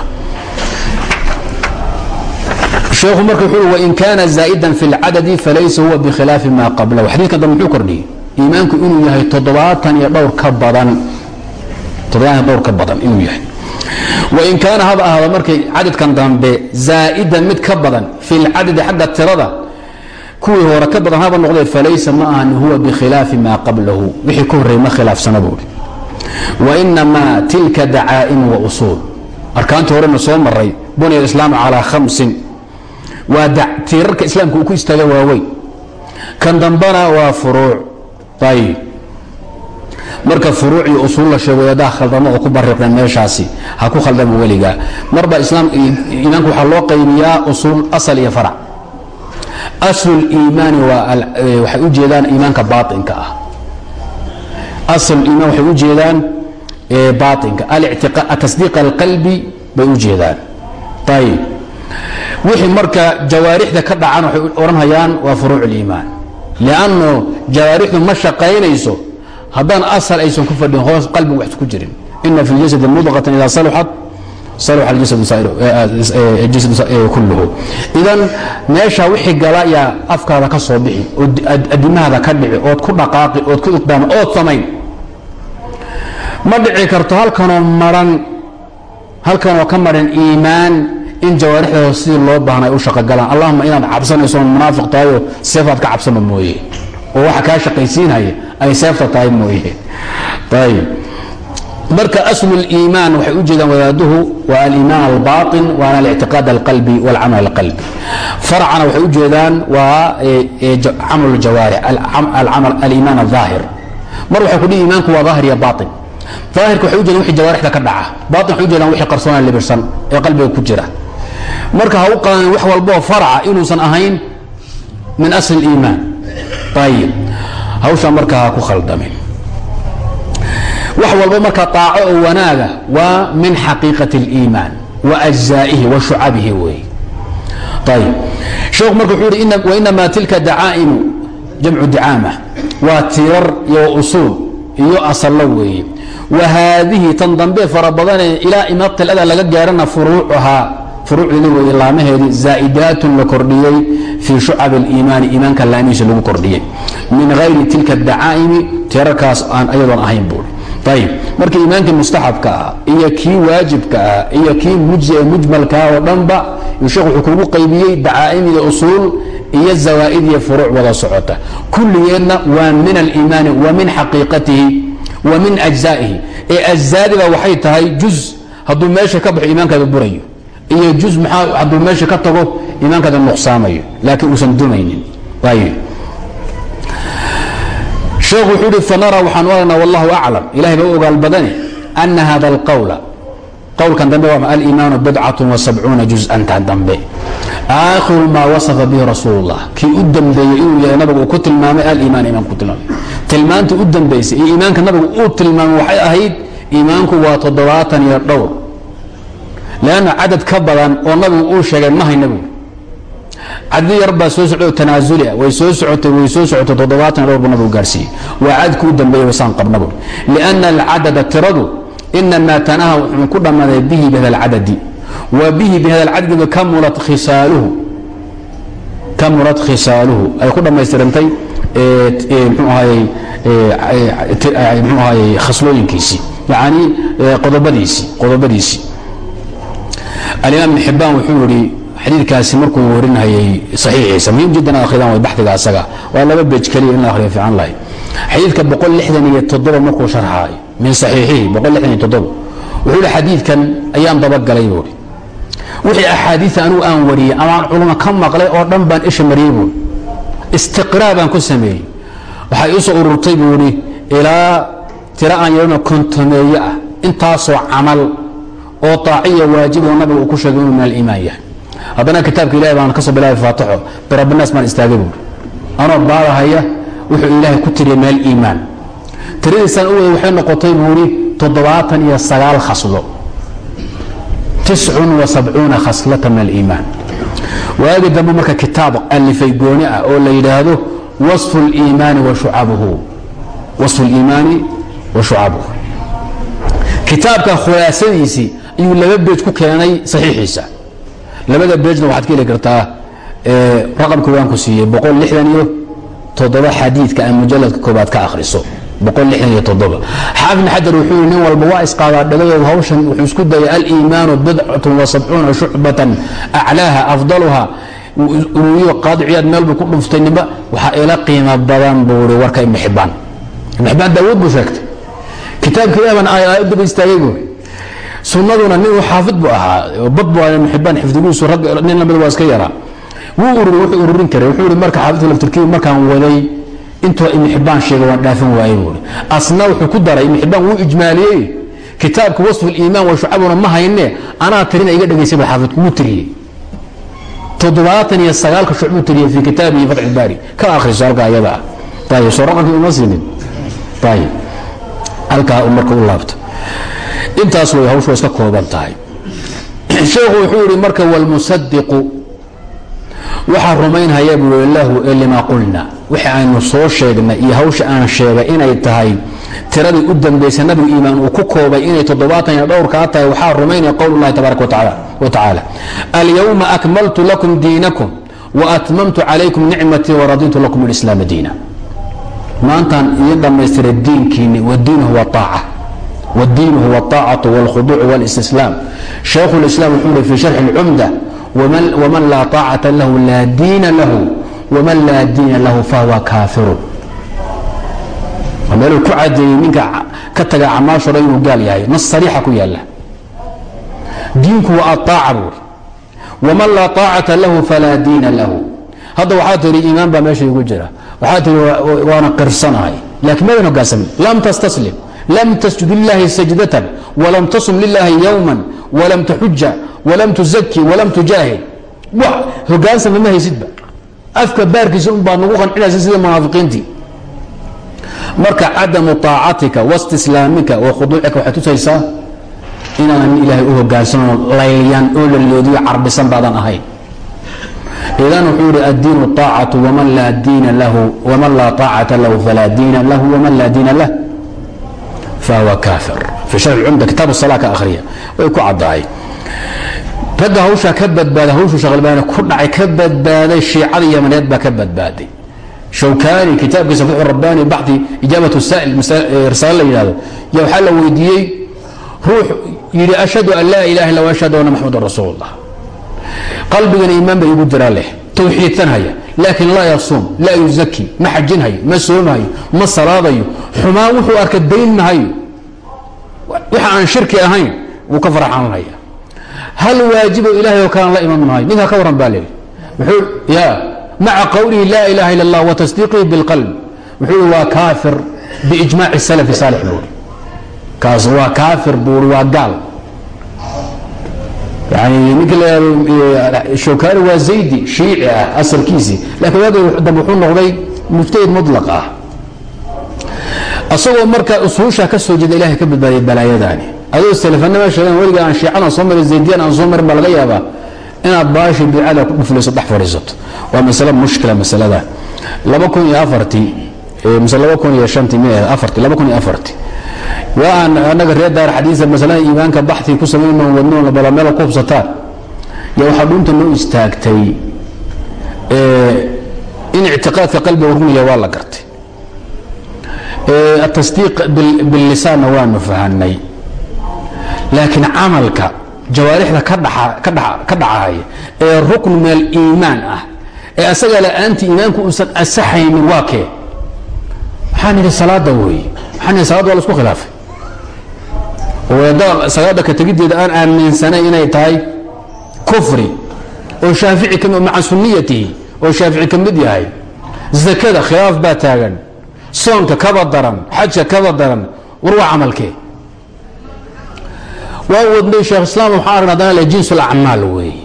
sheekhu marka wuxuu wain kaana zaa'idan fi lcadadi falaysa huwa bikhilaafi ma qablahu xadiidkan dambe muxuu kordhiyey. Iimaanku inuu yahay toddobaatan iyo dhowr ka badan. Toddobaatan dhowr ka badan inuu yahay. Wain kaana haba ahaado markay cadadkan dambe zaa'idan mid ka badan fi lcadadi xagga tirada kuwii hore ka badan haba noqdee falaysa ma ahan huwa bikhilaafi maa qablahu. Wixii ka horreeyey ma khilaafsana buuri wainamaa tilka dacaa'imu wa usuul. Arkaantii horena soo maray bunya islaamu calaa khamsin waa tiirarka islaamka uu ku istaaga waaweyn kan dambana waa furuuc. Ayib marka furuuc iyo usuul la sheego wadaadaha khaldamo oo ku bariqdeen meeshaasi ha ku khaldama weligaa. Marba islaam iimaanka waxaa loo qaybiyaa usuul asal iyo farac. Aslu iimaani waxay u jeedaan iimaanka baainka ah. Asl iimaan waxay u jeedaan baainka atasdiiq alqalbi bay u jeedaan. Ayib wixii marka jawaarixda ka dhacan waxay odhanhayaan waa furuuc اliimaan lanno jawaarixdu ma shaqaynayso haddaan asal aysan ku fadhin hoos qalbigu wax ku jirin. Ina fi اljasadi mudqatan ida saluxat saluxa jasad kulluhu. Idan meesha wixii gala yaa afkaada ka soo bixi oo adimahaada ka dhici ood ku dhaqaaqi ood ku iqdaama ood samayn. Ma dhici karto halkanoo maran halkanoo ka maran iimaan in jawaarixdooda sidii loo baahna ay u shaqogalaan allahuma inaad cabsanayso munaafiq tahayoo seefaad ka cabsama mooye oo waxa kaa shaqaysiinhaya ay seefta tahay mooye ayb marka aslu اliimaan waxay u jeedaan wadaaduhu waa aliimaan albaaطin waana alictiqaad alqalbi wاlcamal alqalbi farcana waxay u jeedaan waa camal jawaarix aliimaan aلظaahir mar waxay kudhihi iimaanku waa daahir iyo baaطin daahirka waxay u jeedaan wixii jawaarixda ka dhaca baaطin waxay u jeedaan wixii qarsoona libirsan ee qalbiga ku jira marka ha u qaadan wax walboo farca inuusan ahayn min asli اliimaan ayib hawshaa markaa ha ku khaldamin wax walba marka aaco oo wanaaga waa min xaqiiqaة اliimaan wa ajzaa'ihi wa shucabihi wey ayb sheekhu marka wuxuu ihi wainamaa tilka dacaa'imu jamcu dicaama waa tirar iyo usuul iyo asallo weeye wa haadihi tan dambe fara badanee ilaa imaaqtilada laga gaarana furuucuhaa furuucdeeda weeye laamaheedii zaa'idaatun la kordhiyey fii shucab اliimaani iimaanka laamihiisa lagu kordhiyey. Min hayri tilka dacaa'imi tirarkaas aan ayadoon ahayn buuri ayb marka iimaankii mustaxabka ah iyo kii waajibka ah iyo kii mujmalkaa oo dhanba sheekh wuxuu kugu qaybiyey dacaa'im iyo usuul iyo zawaa'id iyo furuuc wada socota. Kulligeedna waa min aliimaani wa min xaqiiqatihi wa min ajzaa'ihi. Ee ajzaadiba waxay tahay juz hadduu meesha ka baxo iimaankaada burayo iyo maxaa hadduu meesha ka tago iimaankaada nuqsaamayo laakiin uusan dumaynin. Sheekhu wuxuu ihi fanara waxaanu aragnaa wallahu aclam. Ilahay baa u ogaal badane ana hada alqowla qowlkan dambe waa aliimaanu bidcat وasabcuuna juz-antan dambe. Aakhiru maa wasafa bihi rasuul اllah kii u dambeeyey inuu yahay nabigu uu ku tilmaamay aliimaan imaanku ku tilmaamay. Tilmaantii u dambaysay iyo iimaanka nabigu uu tilmaamay waxay ahayd iimaanku waa toddobaatan iyo dhowr lanna cadad ka badan oo nabigu uu sheegay mahay nabigu caddi yar baa soo socday oo tanaazulia way soo socotay way soo socotay toddobaatan dhowr buu nabigu gaarsiiyey waa cadadku u dambeeyey wasaan qabnabu lianna alcadada tiradu inamaa tanaha wuxuu ku dhammaaday bihi bihada alcadadi wa bihi bihada alcadadi kamulat khisaaluhu kamulat khisaaluhu ay ku dhammaystirantay mxuu ahayey mxuu ahayey khaslooyinkiisii yacni qodobadiisii qodobadiisii alimaam ibn xibaan wuxuu yihi xadiidkaasi markuu warinayay saxiixiisa muhiim jiddan ad akridaan way baxdiga asaga. Waa laba beej keliya in la akhriyo fiican lahay. Xadiidka markuu sharxaayo min saxiixihi wuxuu yihi xadiidkan ayaan dabagalay buuri wixii axaadiida anugu aan wariyey amaan culamo ka maqlay oo dhan baan isha mariyey buuri istiqraa baan ku sameeyey. Waxay u soo ururtay buuhi ilaa tiro aan yeelano kontomeeye ah intaasoo camal oo taaciya waajib oo nabiga uu ku sheegay inuu min aliimaan yahay. Haddana kitaabka ilahi baan ka soo bilaabay faatixo birabinaas baan istaagay buuri anoo baadahaya wuxuu ilaahay ku tiriyay meel iimaan. Tiradiisaan u wada waxay noqotay buuri toddobaatan iyo sagaal khaslo. Tiscun wa sabcuuna khaslata min aliimaan waagi dambe marka kitaab alifay gooni ah oo la yidhaahdo wasfu liimaani wa shucabuhu wasfu liimaani wa shucabuhu kitaabka khulaasadiisii ayuu laba beej ku keenay saxiixiisa. Labada beejna waxaad ka heli kartaa raqamka waan ku siiyey boqol lixdan iyo toddoba xadiidka aan mujaladka koobaad ka akhriso. Boqol lixdan iyo toddoba. Xaafid bn xajar wuxuu yihi nin walba waa isqaadaa dhagadood hawshan wuxuu isku dayay aliimaanu bidcatun wa sabcuuna shucbatan aclaaha afdaluha. Uruuyo qaadi ciyaad meel buu ku dhuftay nimba waxaa ila qiimo badan buu i warka ibnu xibaan ibnu xibaan daawuud buu sheegtay. Kitaabka ilaah baan aayad daba istaagay buuri sunaduna nin xaafid bu ahaa bad bu ibn xibaan xifdigiisu rag nin la mid waa iska yaraa wuu ururi wuxuu ururin karay wuxuu ihi marka xaafidka laftirkiyi markaan waday intuu ibn xibaan sheegay waan dhaafin waayey buuri asna wuxuu ku daray ibn xibaan wuu ijmaaliyey. Kitaabka wasfu liimaan wa shucabuna ma hayne anaa tirina iga dhegaysay bu xaafidku wuu tiriyey. Toddobaatan iyo sagaalka shucbuu tiriyey fi kitaabihi fatx baari. Ka akhriso halkaa iyada ah ayib soo raqamkii uma siinin ayib halkaa marka u laabto intaas way hawshu iska kooban tahay. Sheekhu wuxuu yihi marka wlmusadiqu waxaa rumaynhaya bui lahu ee lima qulna. Wixii aynu soo sheegnay iyo hawsha aan sheegay inay tahay tiradii u dambaysa nabigu iimaan uu ku koobay inay toddobaatan iyo dhowrkaa tahay waxaa rumaynaya qowl اllahi tabaaraka wa tacaala alyowma akmaltu lakum diinakum waatmamtu calaykum nicmatii waraditu lakum اlislaama diina. Maantaan idin dhammaystiray diinkiinni wadiin huwa aaca wاdiin huwa الطaacatu wاlkhuduuc wاlistislaam shaykhu اlislam wuxuu hi fi sharxi اlcumda wman laa طaacata lahu laa diina lahu wman laa diina lahu fahuwa kaafiru waa meeluu ku cadeeyey ninka ka taga acmaasho dhan inuu gaal yahay nas sariixa ku yaala diinku waa aaaca buuri waman laa طaacata lahu falaa diina lahu hadda waxaa tihi iimaan baa meesha igu jira waxaa tihi waana qirsanahay laakiin madan hogaansamin lam tastaslim lam tasjud lilahi sajdatan walam tasum lilahi yowma walam taxuja walam tuzaki walam tujaahid hogaansama ma haysidba afka baarkiisa un baa nagu qancinaysa sida munaafiqiintii marka cadamu طaacatika waاstislaamika wa khuduucika waxay tusaysaa inaanan ilaahay u hogaansanoo layyan oo laloodiyo carbisan baadan ahayn idan wuxuu ihi addiinu طaacatu waman laa diina lahu waman laa طaacata lahu falaa diina lahu waman laa diina lah fahuwa kaafir fi shar cumda kitaab sala ka ahriya way ku caddahay. Ragga hawshaa ka badbaaday hawshuu shaqalbaani ku dhacay ka badbaaday shiicada yamaneed baa ka badbaaday shawkaani kitaabkiisa fuxu rabbaani bacdi ijaabatu saa'il risaale la yidhahdo yaa waxaa la weydiiyey ruux yidhi ashhadu an laa ilaha illa ashhadu anna maxamudan rasuulullah. Qalbigana iimaan bay igu jiraa leh. Tawxiidsan haya. Laakiin laa yasuum laa yuzaki ma xajin hayo ma soomahayo ma salaadayo. Xumaan wuxuu arka dayn mahayo waxa aan shirki ahayn wuu ka farxaanunaya hal waajibo ilahay oo kalaan la iman maayo mid ha ka warran baa leehi wuxuu ya maca qowlihi laa ilaaha illa allah wa tasdiiqihi bilqalb wuxuu i waa kaafir biijmaaci salafi saalix buuri kaas waa kaafir buuri waa gaal. Yani ninka eh, shawkaani waa zaydi shiici ah asalkiisii. Lakiin waag dambe wuxuu noqday mujtahid mutlaq ah asagoo markaa usuusha ka soo jeeda ilahay ka badbaadiyay balaayadaani. Adoo salafanima sheegan weliga aan shiican soo marin zaydiyan aan soo marin baa laga yaabaa inaad baashi bidcada ku dhuflayso dhex fadhiisato waa masale mushkila masalada. Laba kun iyo afartii mise laba kun iyo shantii mi afartii laba kun iyo afartii. Waa aan annaga reer daar xadiisa masalada iimaanka baxi ku samayno wadno bala meel ku hubsataan. Ya waxaa dhuunta noo istaagtay in ictiqaadka qalbiga rugniya waa la gartay atasdiiq bilisaanna waanu fahanay. Laakiin camalka jawaarixda ka dhacaya ee rukn min aliimaan ah ee asaga la'aantii iimaanku uusan asaxaynin waa kee? Waxaan idhi salaada weeye waxaan idhi salada waa la isku khilaafay. Oo salaada ka tegiddeeda aan aaminsanay inay tahay kufri oo shaafici maca sunniyatihi oo shaafici ka mid yahay. Zakada khilaaf baa taagan soonka kaba daran xajka kaba daran war waa camalkee waa wadnay sheekh islaam waxaan argna hadana jins اlacmaal weeye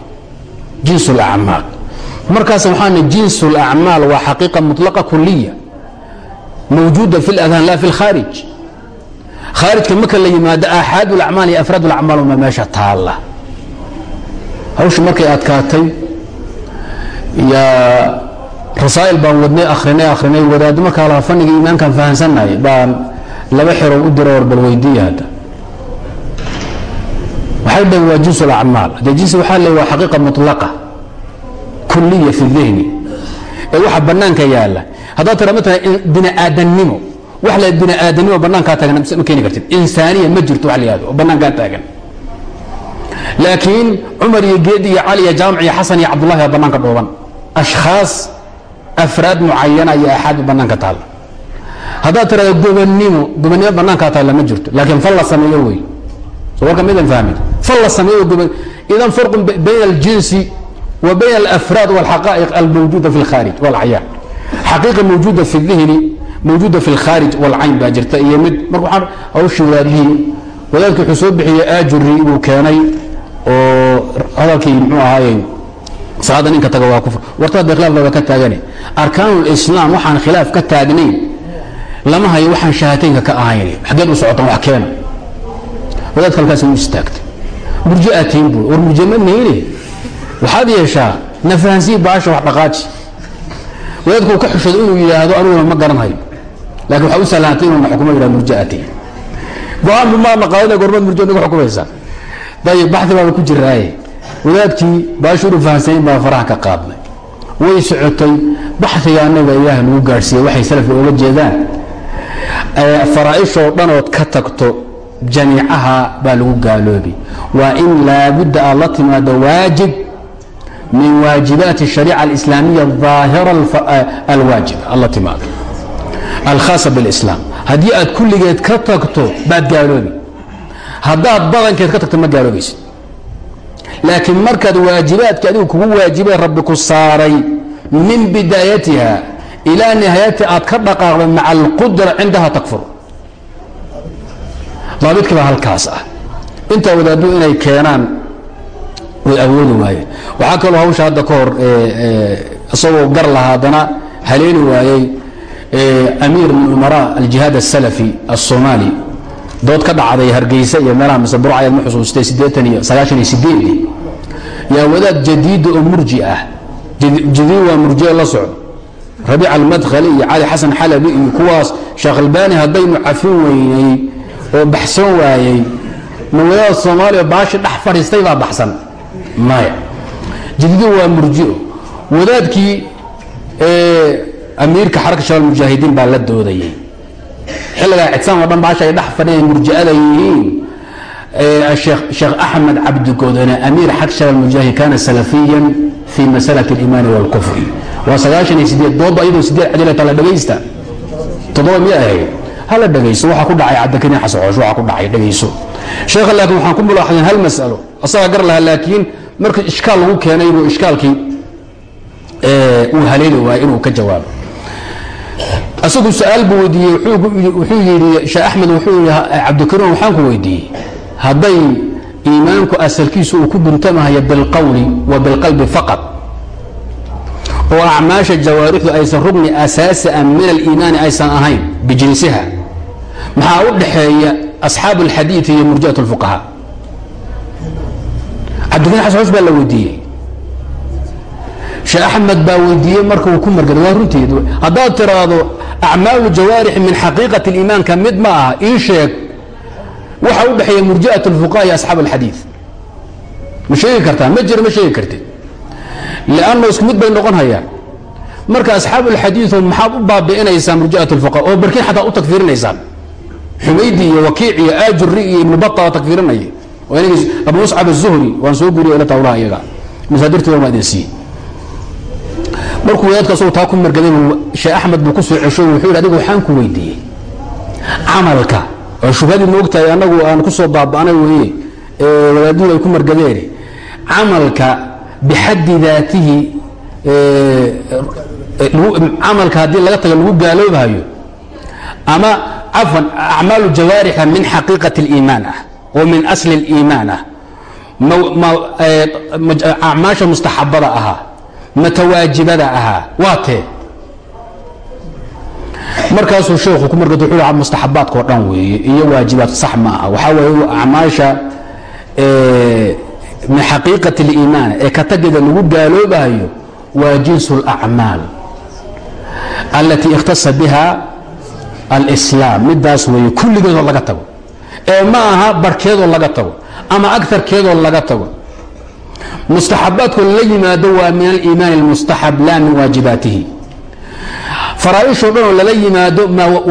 jins اlacmaal markaas waxaan jins اlacmaal waa xaqiiqa muطlaqa kuliya mawjuuda fi اladhan la fi اlkhaarij khaarijka marka la yimaado aaxaad اlacmaal iyo afraad اlacmaal uma meesha taalla hawsha markay adkaatay yaa rasaa'il baan wadnay akhrinay akhrinay wadaaddo markaa laha fanniga iimaankan fahansanay baan laba xeroon u dira war bal weydiiya hadda. Waxay dhaheen waa jins اlacmaal haddee jinsi waxaa le waa xaqiiqa muطlaqa kuliya fi dihni ee waxa bannaanka yaalla. Haddaad tira matala bini aadannimo wax la bini aadannimo bannaankaa taagan ma keeni kartid. Insaaniya ma jirto wax la yihahdo oo bannaankaa taagan. Laakiin cumar iyo geed iyo cali iyo jaamac iyo xasan iyo cabdullahi baa bannaanka dhooban ashkhaas afraad mucayana iyo axaad banaanka taal haddaad tiraada gobanimo gobanimo banaankaa taalla ma jirto laakiin fal la sameeyo wey so warka madan fahmin. Fal la sameeyo goban idan farqu bayn aljinsi wa bayn alafraad walxaqaa'iq almawjuuda fi lkhaarij walacyaan xaqiiqa mawjuuda fi dihni mawjuuda fi lkhaarij walcayn baa jirta iyo mid marka waxaan hawshi wadaadihii wadaadka wuxuu soo bixiyey aajuri buu keenay oo hadalkii muxuu ahaaye salaada ninka taga waa kufr. Warta hadda khilaaf baba ka taagane arkaanu lislaam waxaan khilaaf ka taagnayn. Lama hayo waxaan shahaataynka ka ahayn. Xageed u socotaan wax keena. Wadaadka halkaas u istaagtay murji aad tihin buu. War murje ma nihine waxaad yeeshaa na fahansii baasha wax dhaqaaji. Wadaadku ka xushaday inuu yidhaahdo aniguna ma garanhayo laakiin waxaa u sahlantay inuu xukumo yidhah murjaati go'aanbu maana qaadana gormaad murja nagu xukumaysaa ayib baxi baaba ku jiraaye wadaadkii baashuuru fahamsanayn baa faraha ka qaadnay way socotay baxiga anaga ilaah nagu gaadhsiiyey waxay salafka oga jeedaan faraaishoo dhanood ka tagto jamiicaha baa lagu gaaloobi waa in laabudda aad la timaado waajib min waajibaati الشhariica alislaamiya aahira alwaajib aad la timaado alkhaasa biاlislaam haddii aad kulligeed ka tagto baad gaaloobi haddaad badankeed ka tagto ma gaaloobaysid laakiin markaad waajibaadka adigu kugu waajibay rabbi ku saaray min bidaayatiha ilaa nihaayati aad ka dhaqaaqdo maca alqudra cindaha takfur daabidka baa halkaas ah. Intaa wadaaddu inay keenaan way awoodi waayeen. Waxaa kaloo hawsha hadda ka hor isagoo gar lahaa haddana haleeni waayey amiir min aljihaad asalafi alsoomaali dood ka dhacday hargeysa iyo meelaha mise burcayaad ma xusuustay siddeetan iyo sagaashan iyo sideedii yaa wadaad jadiida oo murji ah. Jadiid waa murjiye la socdo. Rabiic almadkhali iyo cali xasan xalabi iyo kuwaas sheekh albani haddaynu cafin weynay oo baxsan waayey ma soomaaliya baashi dhex fadhiistay baa baxsan? Maya jadiidu waa murjio wadaadkii amiirka xaraka shabaab mujaahidiin baa la doodayey xilligaa ictisaam oo dhan baasha ay dhex fadhiyan murji'ada yihiin sheekh axmed cabdigoodane amiir xarka shabaab mujaahid kana salafiyan fi masalat اliimaani wاlkufri waa sagaashan iyo sideed doodba iyadoo sideed cadilata la dhegaysta toddoba miya ahayd hala dhegayso waxa ku dhacay cabdikariin xasan xoosh waxa ku dhacay dhegayso sheekha laakiin waxaan ku mulaaxadeen hal mas'alo asagaa gar lahaa laakiin markii ishkaal lagu keenay buu ishkaalkii uu haleeli waayay inuu ka jawaabo asagu su'aal buu weydiiyey wuxuu yidhi sheekh axmed wuxuu yidhi cabdikariin waxaan ku weydiiyey hadday iimaanku asalkiisu uu ku guntamahayo bilqowli wa bilqalbi faqad oo acmaasha jawaarixdu aysan rugni asaasi a min aliimaani aysan ahayn bijinsiha maxaa u dhaxeeya asxaabu alxadiid iyo murjiat اlfuqahaa cabdikariin xasan baa la weydiiyey. Sheekh axmed baa weydiiyey marka uu ku margaday waa runteed haddaad tiraahdo acmaalu jawaarix min xaqiiqati اliimaan ka mid ma aha ii sheeg waxa u dhexeeya murjiat اlfuqaha iyo asxaab alxadiid ma sheegi kartaa ma jiro ma sheegi kartid lanno isku mid bay noqon hayaan marka asxaabu اlxadiiu maxaad u baabi'inaysaan murjiat اlfuqaha oo barkiin xataa u takfiirinaysaan xumaydi iyo wakiic iyo aajuri iyo ibnu bata takfiirinaya abu muscab الzuhri waan soo guriya ila tawlaha iyaga masaadirtooda ma idin siiye markuu wadaadka asagoo taa ku margaday sheekh axmed buu ku soo cesho wuxuu yidhi adigu waxaan ku weydiiyey camalka oo shubhadii moogtahay annagu aan ku soo baaba'nay weeye wadaadadu ay ku margadeen. Camalka bixaddi daatihi camalka haddii laga taga lagu gaaloobahayo ama cafwan acmaalu jawaarixa min xaqiiqati اliimaan ah oo min asli اliimaan ah. Acmaasha mustaxabada ahaa matawaajibada ahaa waa tee markaasuu sheekhu ku margad wuxuu hi mustaxabaadka oo dhan weeye iyo waajibaad sax ma aha waxaa weeye acmaasha min xaqiiqati اliimaan ee ka tageeda lagu gaaloobahayo waa jinsu اlacmaal alatii ikhtasa biha alslaam midaas weeye kulligeedoo laga tago ee ma aha barhkeedoo laga tago ama agarkeedoo laga tago mustaxabaadkoo la yimaado waa min aliimaani اlmustaxab la min waajibaatihi faraaishoo dhanoo lala yimaado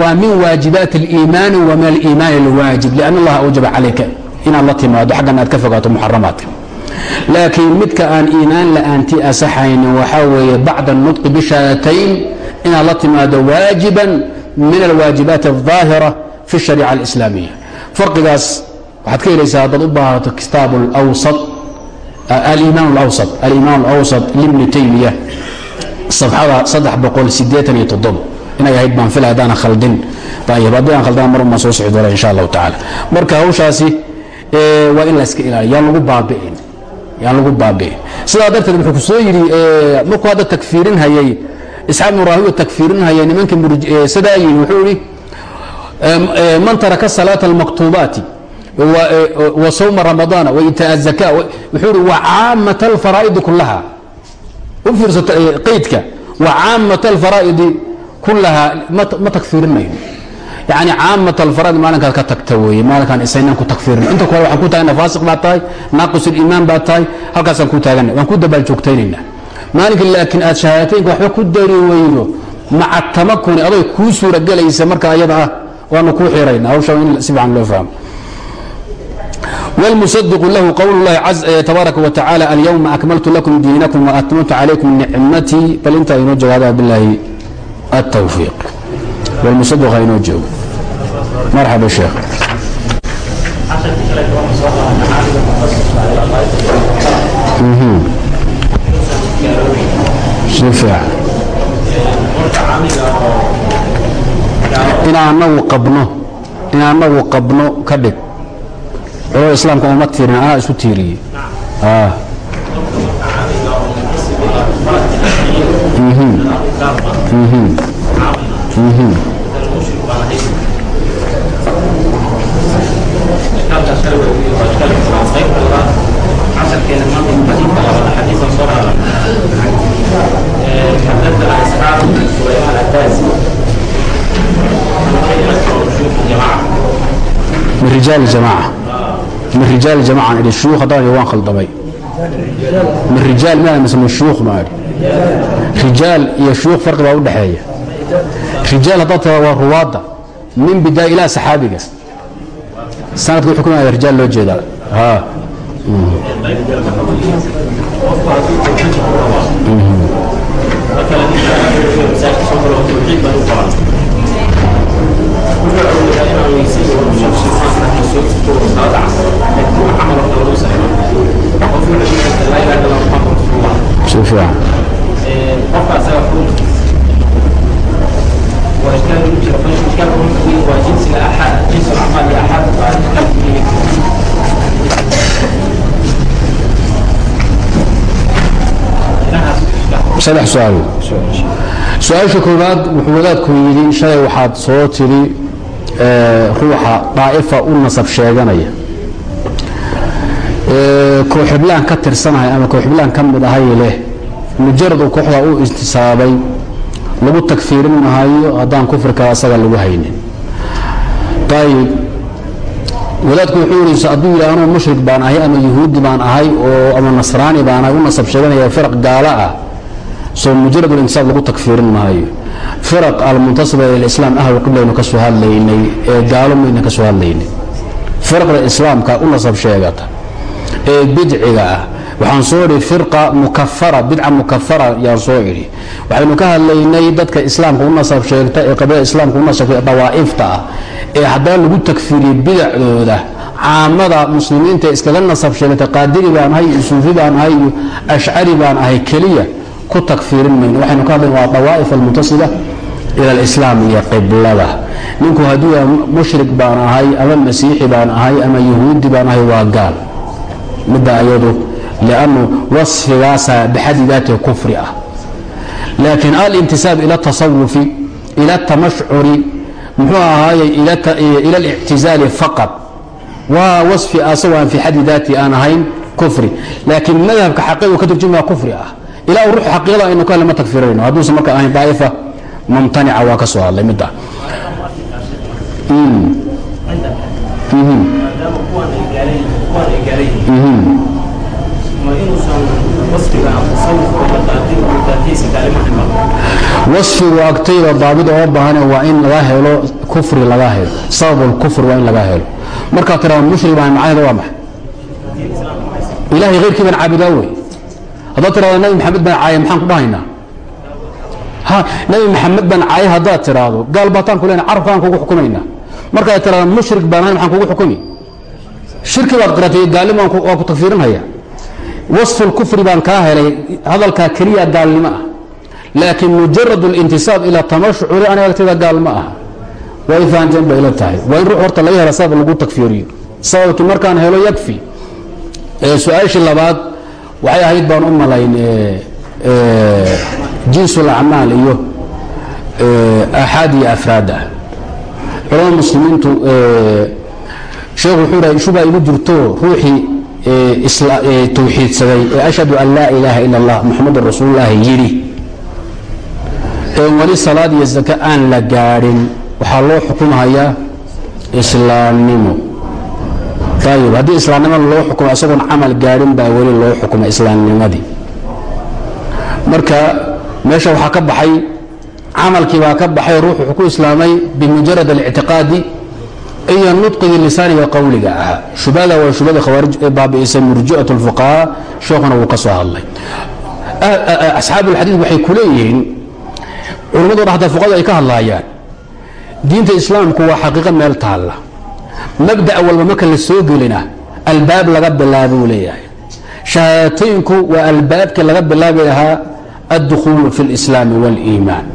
waa min waajibaati اliimaani wa min aliimaani اlwaajib lian allaha awjaba calayka inaad la timaado xaggan aad ka fogaato muxaramaadka laakiin midka aan iimaan la'aantii asaxaynin waxaa weeye bacda الnutqi bishahaatayn inaad la timaado waajiban min alwaajibaati الظaahira fi الshariica اlislaamiya farqigaas waxaad ka helaysaa haddaad u baahato kitaab اlawsat aliimaan اlawsat aliimaan اlawsat libni taymiya safxada saddex boqol sideetan iyo toddobo inay ahayd baan fila haddaana khaldin ayib haddii aan khaldana mar unbaan soo socdi doona insha allahu tacaala marka hawshaasi waa in la iska ilaaliyo yaan lagu baabi'in yaan lagu baabi'in sidaa darteed wuxuu ku soo yidhi markuu hadda takfiirin hayay isxaaq ibnu raahiyo takfiirin hayay nimankii sidaa yidhi wuxuu yidhi man taraka salaata almaktuubaati wa sawma ramadaana wa itaa azaka wuxuu yidhi wa caamata alfaraa'idi kullaha u fiirsato qaydka wa caamata alfaraa'idi kullahaa ma takfiirinayno yani caamat alfarad maalinkaad ka tagta weeye maalinkaan isaynaan ku takfiirin. Inta kore waxaan ku taagana faasiq baad tahay naaqis uliimaan baad tahay halkaasaan ku taagana waan ku dabaal joogtaynayna maalinka laakiin aad shahaadateynka waxba ku dari weydo maca tamakuni aday kuu suura gelaysa marka ayada ah waanu kuu xirayna hawsha in si fiican loo fahmo wاlmusadqu lahu qowl اllahi tabaaraka wa tacaala alyowma akmaltu lakum diinakum waatmamtu calaykum nicmatii bal intaa inoo jawaabaa bilaahi atowfiiq wlmusadq ha inoo joogo marxaba sheekh in aanagu qabno ka dhig culada islaamka uma tiirin anaa isu tiiriyey min rijaal jamaaca min rijaal jamaacan idhi shuyuukh haddaan waan khaldamay. Min rijaal miyaa mise min shuyuukh maa idhi rijaal iyo shuyuukh farqi baa u dhexeeya rijaal haddaad taa waa ruwaadda min bidaa ilaa saxaabiga. Sanadka wuxuu kumaya rijaal loo jeedaa. Fiican saddex su'aal. Su'aasha koowaad wuxuu wadaadku yidhi shalay waxaad soo tiri ruuxa daa'ifa u nasab sheeganaya. Kooxiblaan ka tirsanahay ama kooxiblaan ka mid ahay leh mujarad uu kooxda u intisaabay lagu takfiirin mahayo haddaan kufrika asaga lagu haynin. Ayib wadaadku wuxuu yidhi hadduu yidhi anuu mushrik baan ahay ama yahuudi baan ahay oo ama nasraani baan ahay u nasab sheeganaya firaq gaalo ah soo mujarad ulintisaab lagu takfiirin maayo firaq almuntasiba ila islaam ahlu qiblaynu ka hadlaynay ee gaalo mayna ka hadlaynay. Firaqda islaamka u nasab sheegata ee bidciga ah. Waxaan soo idhi firqa mukafara bidca mukafara yaan soo idhi. Waxaynu ka hadlaynay dadka islaamka u nasab sheegta ee qabilada islaamka u nasab dawaa'ifta ah ee haddana lagu takfiiriyey bidacdooda caamada muslimiinta iskaga nasab sheegata qaadiri baan ahay iyo suufi baan ahay iyo ashcari baan ahay keliya ku takfiirin mayno. Waxaynu ka hadlayna waa dawaa'if almuntasiba ila alislaam iyo qiblada. Ninku hadduu mushrik baan ahay ama masiixi baan ahay ama yahuudi baan ahay waa gaal. Midda ayadu liannu wasfigaasaa bixadi kufri ah. Laakiin alintisaab ila tasawufi ila tamashcuri muxuu ahaaye ila alictizaali faqad waa wasfi asagoo aan fi xadi daati aan ahayn kufri. Laakiin madhabka xaqiiqu ka turjumaya kufri ah. Ilaa ruux xaqiiqada aynu ka hadle ma takfirayno hadduusan marka ahayn daa'ifa mumtanica waa ka soo hadlay midda wasfigu agtayda daabid oo baahane waa in laga helo kufri laga helo. Sababulkufr waa in laga helo. Markaad tiraa mushrik baan macnaheeda waa maxay? Ilahay khayrkii baan caabudaa wey haddaad tirahdo nabi maxamed baan caaya maxaan ku dhahaynaa ha nabi maxamed baan caaya haddaad tiraahdo. Gaal baataan ku lena carabkaan kugu xukumaynaa markaad tirahdo mushrik baan ahay maxaan kugu xukumi? Shirki baad qiratay gaalnimo waa ku takfiirinhaya. Wasfu lkufri baan kaa helay hadalkaa keliya gaalnimo ah. Laakiin mujarad اlintisaab ila tamashcuri aniga gaal ma aha way fahanteen bay ila tahay. Waa in ruux horta laga hela sabab lagu takfiiriyo. Sababkii markaan helo yakfi. Su'aashii labaad waxay ahayd baan u malayn jins اlacmaal iyo aaxaad iyo afraad ah. Muslimiintu sheekhu wuxuu dhahay shubaa igu jirto ruuxii tawxiidsaday ee ashhadu an laa ilaaha ila اllah muxamadun rasuululahi yidhi. Ee weli salaad iyo zaka aan la gaadhin waxaa loo xukumhayaa islaamnimo. Ayib haddii islaamnimo loo xukumo isagoon camal gaadhin baa weli loo xukuma islaamnimadii. Marka meesha waxaa ka baxay camalkii baa ka baxay ruux wuxuu ku islaamay bimujarad alictiqaadi iyo nudqigii lisaaniga qowliga ahaa. Shubhada waa shubhada khawaarij ee baabi'isay murji'at اlfuqahaa sheekhuna wuu ka soo hadlay. Asxaabu waxay ku leeyihiin culimmadu dha hataa fuqadu ay ka hadlaayaan diinta islaamku waa xaqiiqo meel taalla. Mabda'a walba marka la soo gelina albaab laga bilaaba uu leeyahay. Shahaadateynku waa albaabkii laga bilaabi lahaa addukuulu fi lislaami waliimaan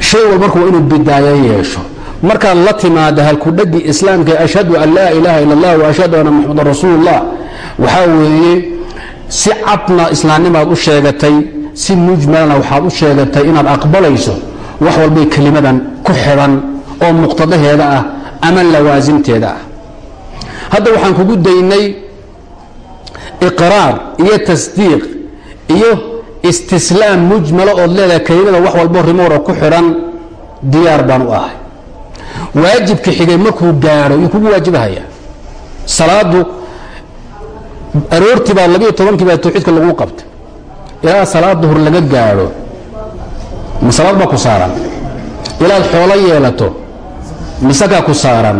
shay wal marka waa inuu bidaayo yeesho markaad la timaado halkudhagi islaamka ashhadu an laa ilaaha ila allah waashhadu anna maxamedan rasuululah waxaa weeye si cadna islaamnimaad u sheegatay si mujmalna waxaad u sheegatay inaad aqbalayso wax walbay kelimadan ku xidhan oo muqtadaheeda ah ama lawaasimteeda ah hadda waxaan kugu daynay iqraar iyo tasdiiq iyo istislaam mujmalo ood leedahay kelimada wax walbo rimoora ku xidhan diyaar baan u ahay. Waajibka xigay markuu gaadho yuu kugu waajibahaya salaadu aroortii baa labiyo tobankii baa tawxiidka lagu qabtay. Ilaa salaad duhur laga gaadho ma baa ku saaran? Ilaad xoolo yeelato misakaa ku saaran?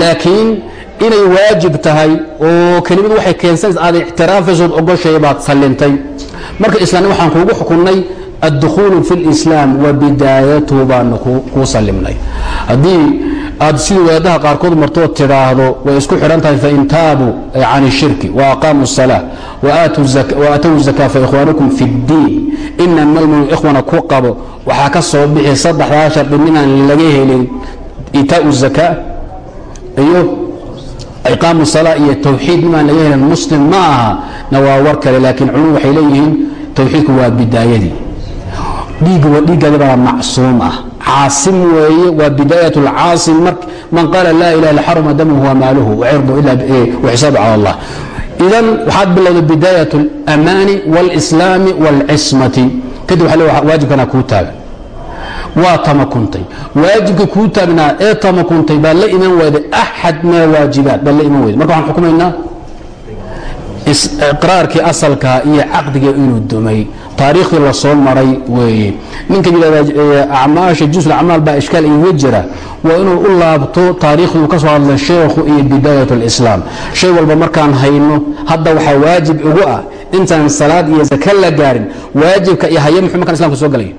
Laakiin inay waajib tahay oo kelimadu waxay keensanaysa aad ictiraafaysood ogoshay baad sallintay marka islaamni waxaan kuugu xukunnay addukuulu fi اlislaam wa bidaayatuhu baanu kuu sallimnay haddii aad sidii wadaadaha qaarkood martood tidhaahdo way isku xidhan tahay fain taabuu can ishirki waaqaamuu الsalaa waatow zaka faikhwaanukum fi اddiin inama alminu ikhwana ku qabo waxaa ka soo bixi saddexdaa shardi minaan laga helin itaau zaka iyo iqaamu salaa iyo tawxiid nimaan laga helin muslim ma aha na waa war kale laakiin culumadu waxay leeyihiin towxiidku waa bidaayadii. Dhiiggu waa dhiiggaadi macsuum ah. Caasim weeye waa bidaayat lcaasim man qaala laa ilaha illa xaruma damuhu wa maaluhu wacirdu ila eh, xisaabu cala allah. Idan waxaad bilowday bidaayat alamaani wاlslaami wاlcismati kadib waa waajibkana kuu taagan waa tamakuntay. Waajibka kuu taagnaa ee tamakuntay baad la iman weyday axad maa waajibaat baad la iman weyday marka waxaan xukumaynaa iqraarkii asalkaa iyo caqdiga inuu dumay. Taariikhdii la soo maray weeye. Ninka yidhahda acmaasha jusul acmaal baa ishkaal iga jira. Waa inuu u laabto taariikhdii uu ka soo hadlay sheekhu iyo bidaayat اlislaam shay walba markaan hayno hadda waxaa waajib ugu ah intaan salaad iyo zaka la gaarin. Waajibka iyo haya muxuu markaan islamka soo galay?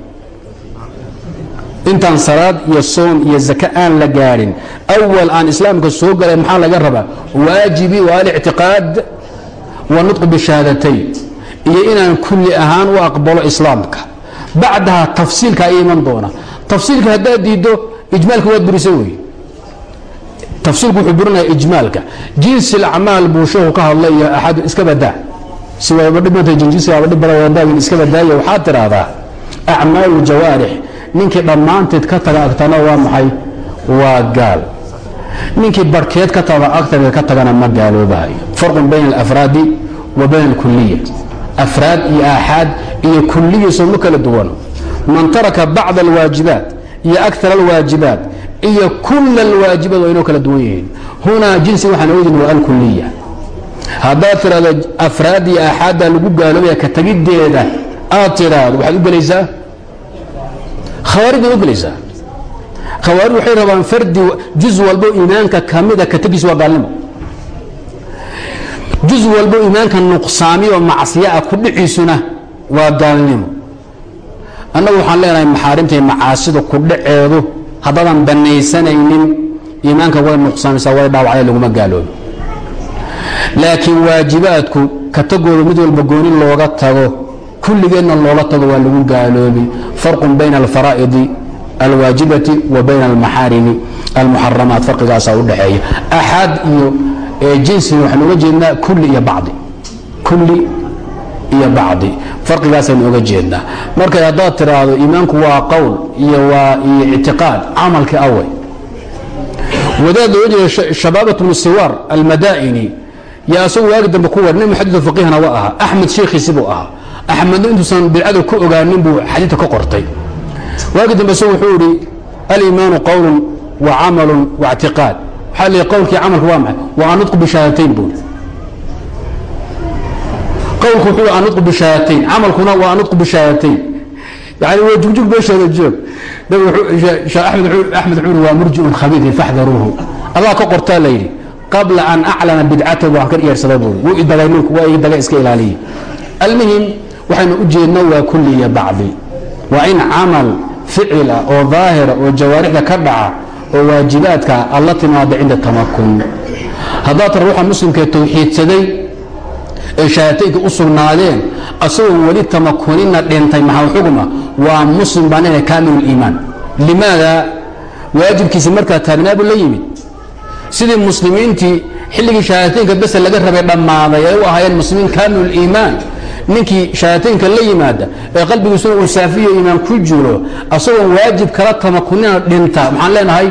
Intaan salaad iyo soom iyo zaka aan la gaadhin awal aan islaamka soo galay maxaa laga rabaa? Waajibi waa alictiqaad wanutqu bishahaadatayn iyo inaan kulli ahaan u aqbalo islaamka. Bacdaha tafsiilka ay iman doona. Tafsiilka haddaad diiddo ijmaalka waad burisa wey tafsiilku wuxuu burinaya ijmaalka. Jinsi acmaal buu sheeku ka hadlay iyo axad iska badaa si waaba acmaalu jawaarix. Ninkii dhammaanteed ka taga agtana waa maxay? Waa gaal ninkii barhkeed ka taga agtaga ka tagana ma gaaloobahayo farqun bayna alafraadi wa bayna alkuliya afraad iyo aaxaad iyo kuliya sooma kala duwano. Man taraka bacd alwaajibaat iyo akar alwaajibaat iyo kul alwaajibaat waa inoo kala duwan yihiin. Hunaa jinsi waxaan oodin waa alkuliya haddaad tidhahdo afraad iyo aaxaaddaa lagu gaaloobaya ka tagiddeeda aad tidhaahdo waxaad u gelaysaa? Khawaarij baad u gelaysaa khawaarij waxay rabaan fardi juz walbo iimaanka kamida ka tegiis waa gaalnimo. Juz walbo iimaanka nuqsaamiyo macsiyaa ku dhiciisuna waa gaalnimo. Annagu waxaan leenahay maxaarimta iyo macaasida ku dhaceedu haddaadan banaysanaynin iimaanka way nuqsaamisaa way dhaawacday laguma gaaloobi. Laakiin waajibaadku ka tagooda mid walba gooni looga tago kulligeedna loola tago waa lagu gaaloobi. Farqun bayna alfaraa'idi alwaajibati wa bayna almaxaarimi almuxaramaat farqigaasaa u dhaxeeya. Axaad iyo jinsiga waxaan oga jeednaa kulli iyo bacdi. Kulli iyo bacdi. Farqigaasaynu oga jeednaa. Marka haddaad tidhaahdo iimaanku waa qowl iyo waa iyo ictiqaad camalkii awey wadaad looga jeeda shabaabat bnu siwaar almadaa'ini yaa asagu waagi dambe ku war nin muxadid faqihna wa ahaa. Axmed sheekhiisi buu ahaa. Axmedna intuusan bidcada ku ogaanin buu xadiidka ka qortay waagi dambe se wuxuu idhi aliimaanu qowlun wa camalun wa اctiqaad waxaa l qowlkii camalka waa maxay? Waa anudqu bishahaatayn buuri qowlku wuxuu anudqu bishahaatayn camalkuna waa anudqu bishahaatayn yani waa jugjug meesheeda joog axmed xuri waa murjiun khabiiin faxdaruuhu. Allah ka qortaa la yidhi qabla an aclana bidcatahu waan ka dheersaday buuri wuu idagay ninku waa idaga iska ilaaliye almuhim waxaynu u jeedno waa kulliya bacdi. Waa in camal ficila oo daahira oo jawaarixda ka dhaca oo waajibaadka alla timaada cinda tamakun haddaad tar ruuxa muslimkee tawxiidsaday ee shahaataynka u sugnaadeen asagoon weli tamakunina dhintay maxaa xugma? Waa muslim baan inay kaamilu liimaan limaada? Waajibkiisi markaa taagnaabu la yimid. Sidii muslimiintii xilligii shahaataynka bese laga rabay dhammaaday ay u ahaayeen muslimiin kaamilu liimaan ninkii shahaataynka la yimaada ee qalbigiisuna uu saafiyo iimaan ku jiro asagoon waajib kala tamakunina dhinta. Maxaan leenahay?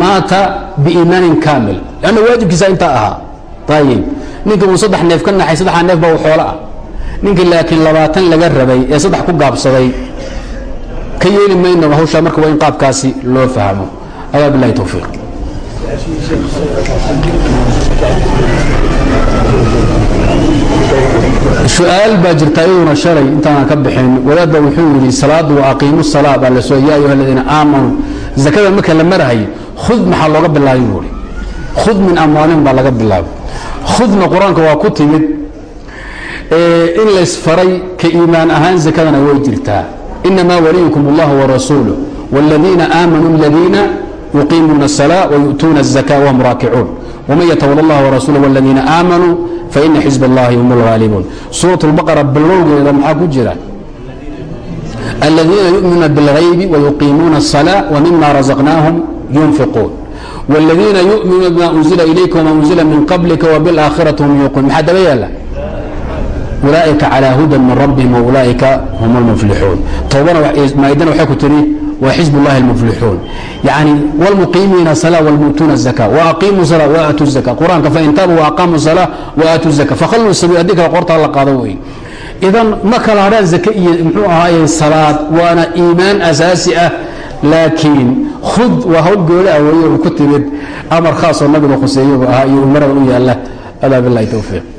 Maata biiimaanin kaamil. Lanna waajibkiisa intaa ahaa ayib ninka uu saddex neef ka naxay saddexaa neef baa u xoolo ah. Ninkii laakiin labaatan laga rabay ee saddex ku gaabsaday ka yeeli maynaba hawshaa marka waa in qaabkaasi loo fahmo. Adaa bilahi towfiiq su'aal baa jirta iyaduna shalay intaanan ka bixin wadaadba wuxuu yidhi salaaddu wa aqiimu salaa baa la soo yaa ayuha aladiina aamanuu zakada marka la marahayo khud maxaa looga bilaabay? buuri khud min amwaalihim baa laga bilaabay. Khudna qur'aanka waa ku timid in laysfaray ka iimaan ahaan zakadana way jirtaa. Inamaa waliyukum اllah warasuuluh wاladiina aamanuu aladiina yuqiimuuna الsalaa wayu'tuuna الzaka wahum raakicuun wman ytawal اllah warasuulah wاladiina aamanuu faina xizb اllahi hum اlhaalibuun suuraة اlbaqara bilowgeeda maxaa ku jira aladiina yu'minuuna biاlghaybi wayuqiimuuna الsalaa wmima razaqnaahum yunfiquun wاladiina yu'minuuna bima unzila ilayka wma unzila min qablika wbiاlaakhirati hum yuuqinuun maxaa daba yaala ulaaئika calى hudan min rabbihim waulaaئika hum اlmuflixuun towbana maaidana waxay ku tiri waa xisb اllahi اmflixuun yani wlmuqiimiina sala wlmuutuuna zaka waaqiimuu sala waaatu zaka qur'aanka fain taabuu waaqaamuu sala waaatu zaka fakhalluu sabiil haddii kale qortaa la qaado wey idan ma kala hadhaan zake iyo muxuu ahaaye salaad waana iimaan asaasi ah. Laakiin khud waa hawl goola ah weeye ku timid amar khaasoo nabiga khuseeyaba ah iyo umarada u yaalla. Adaa bilahi towfiiq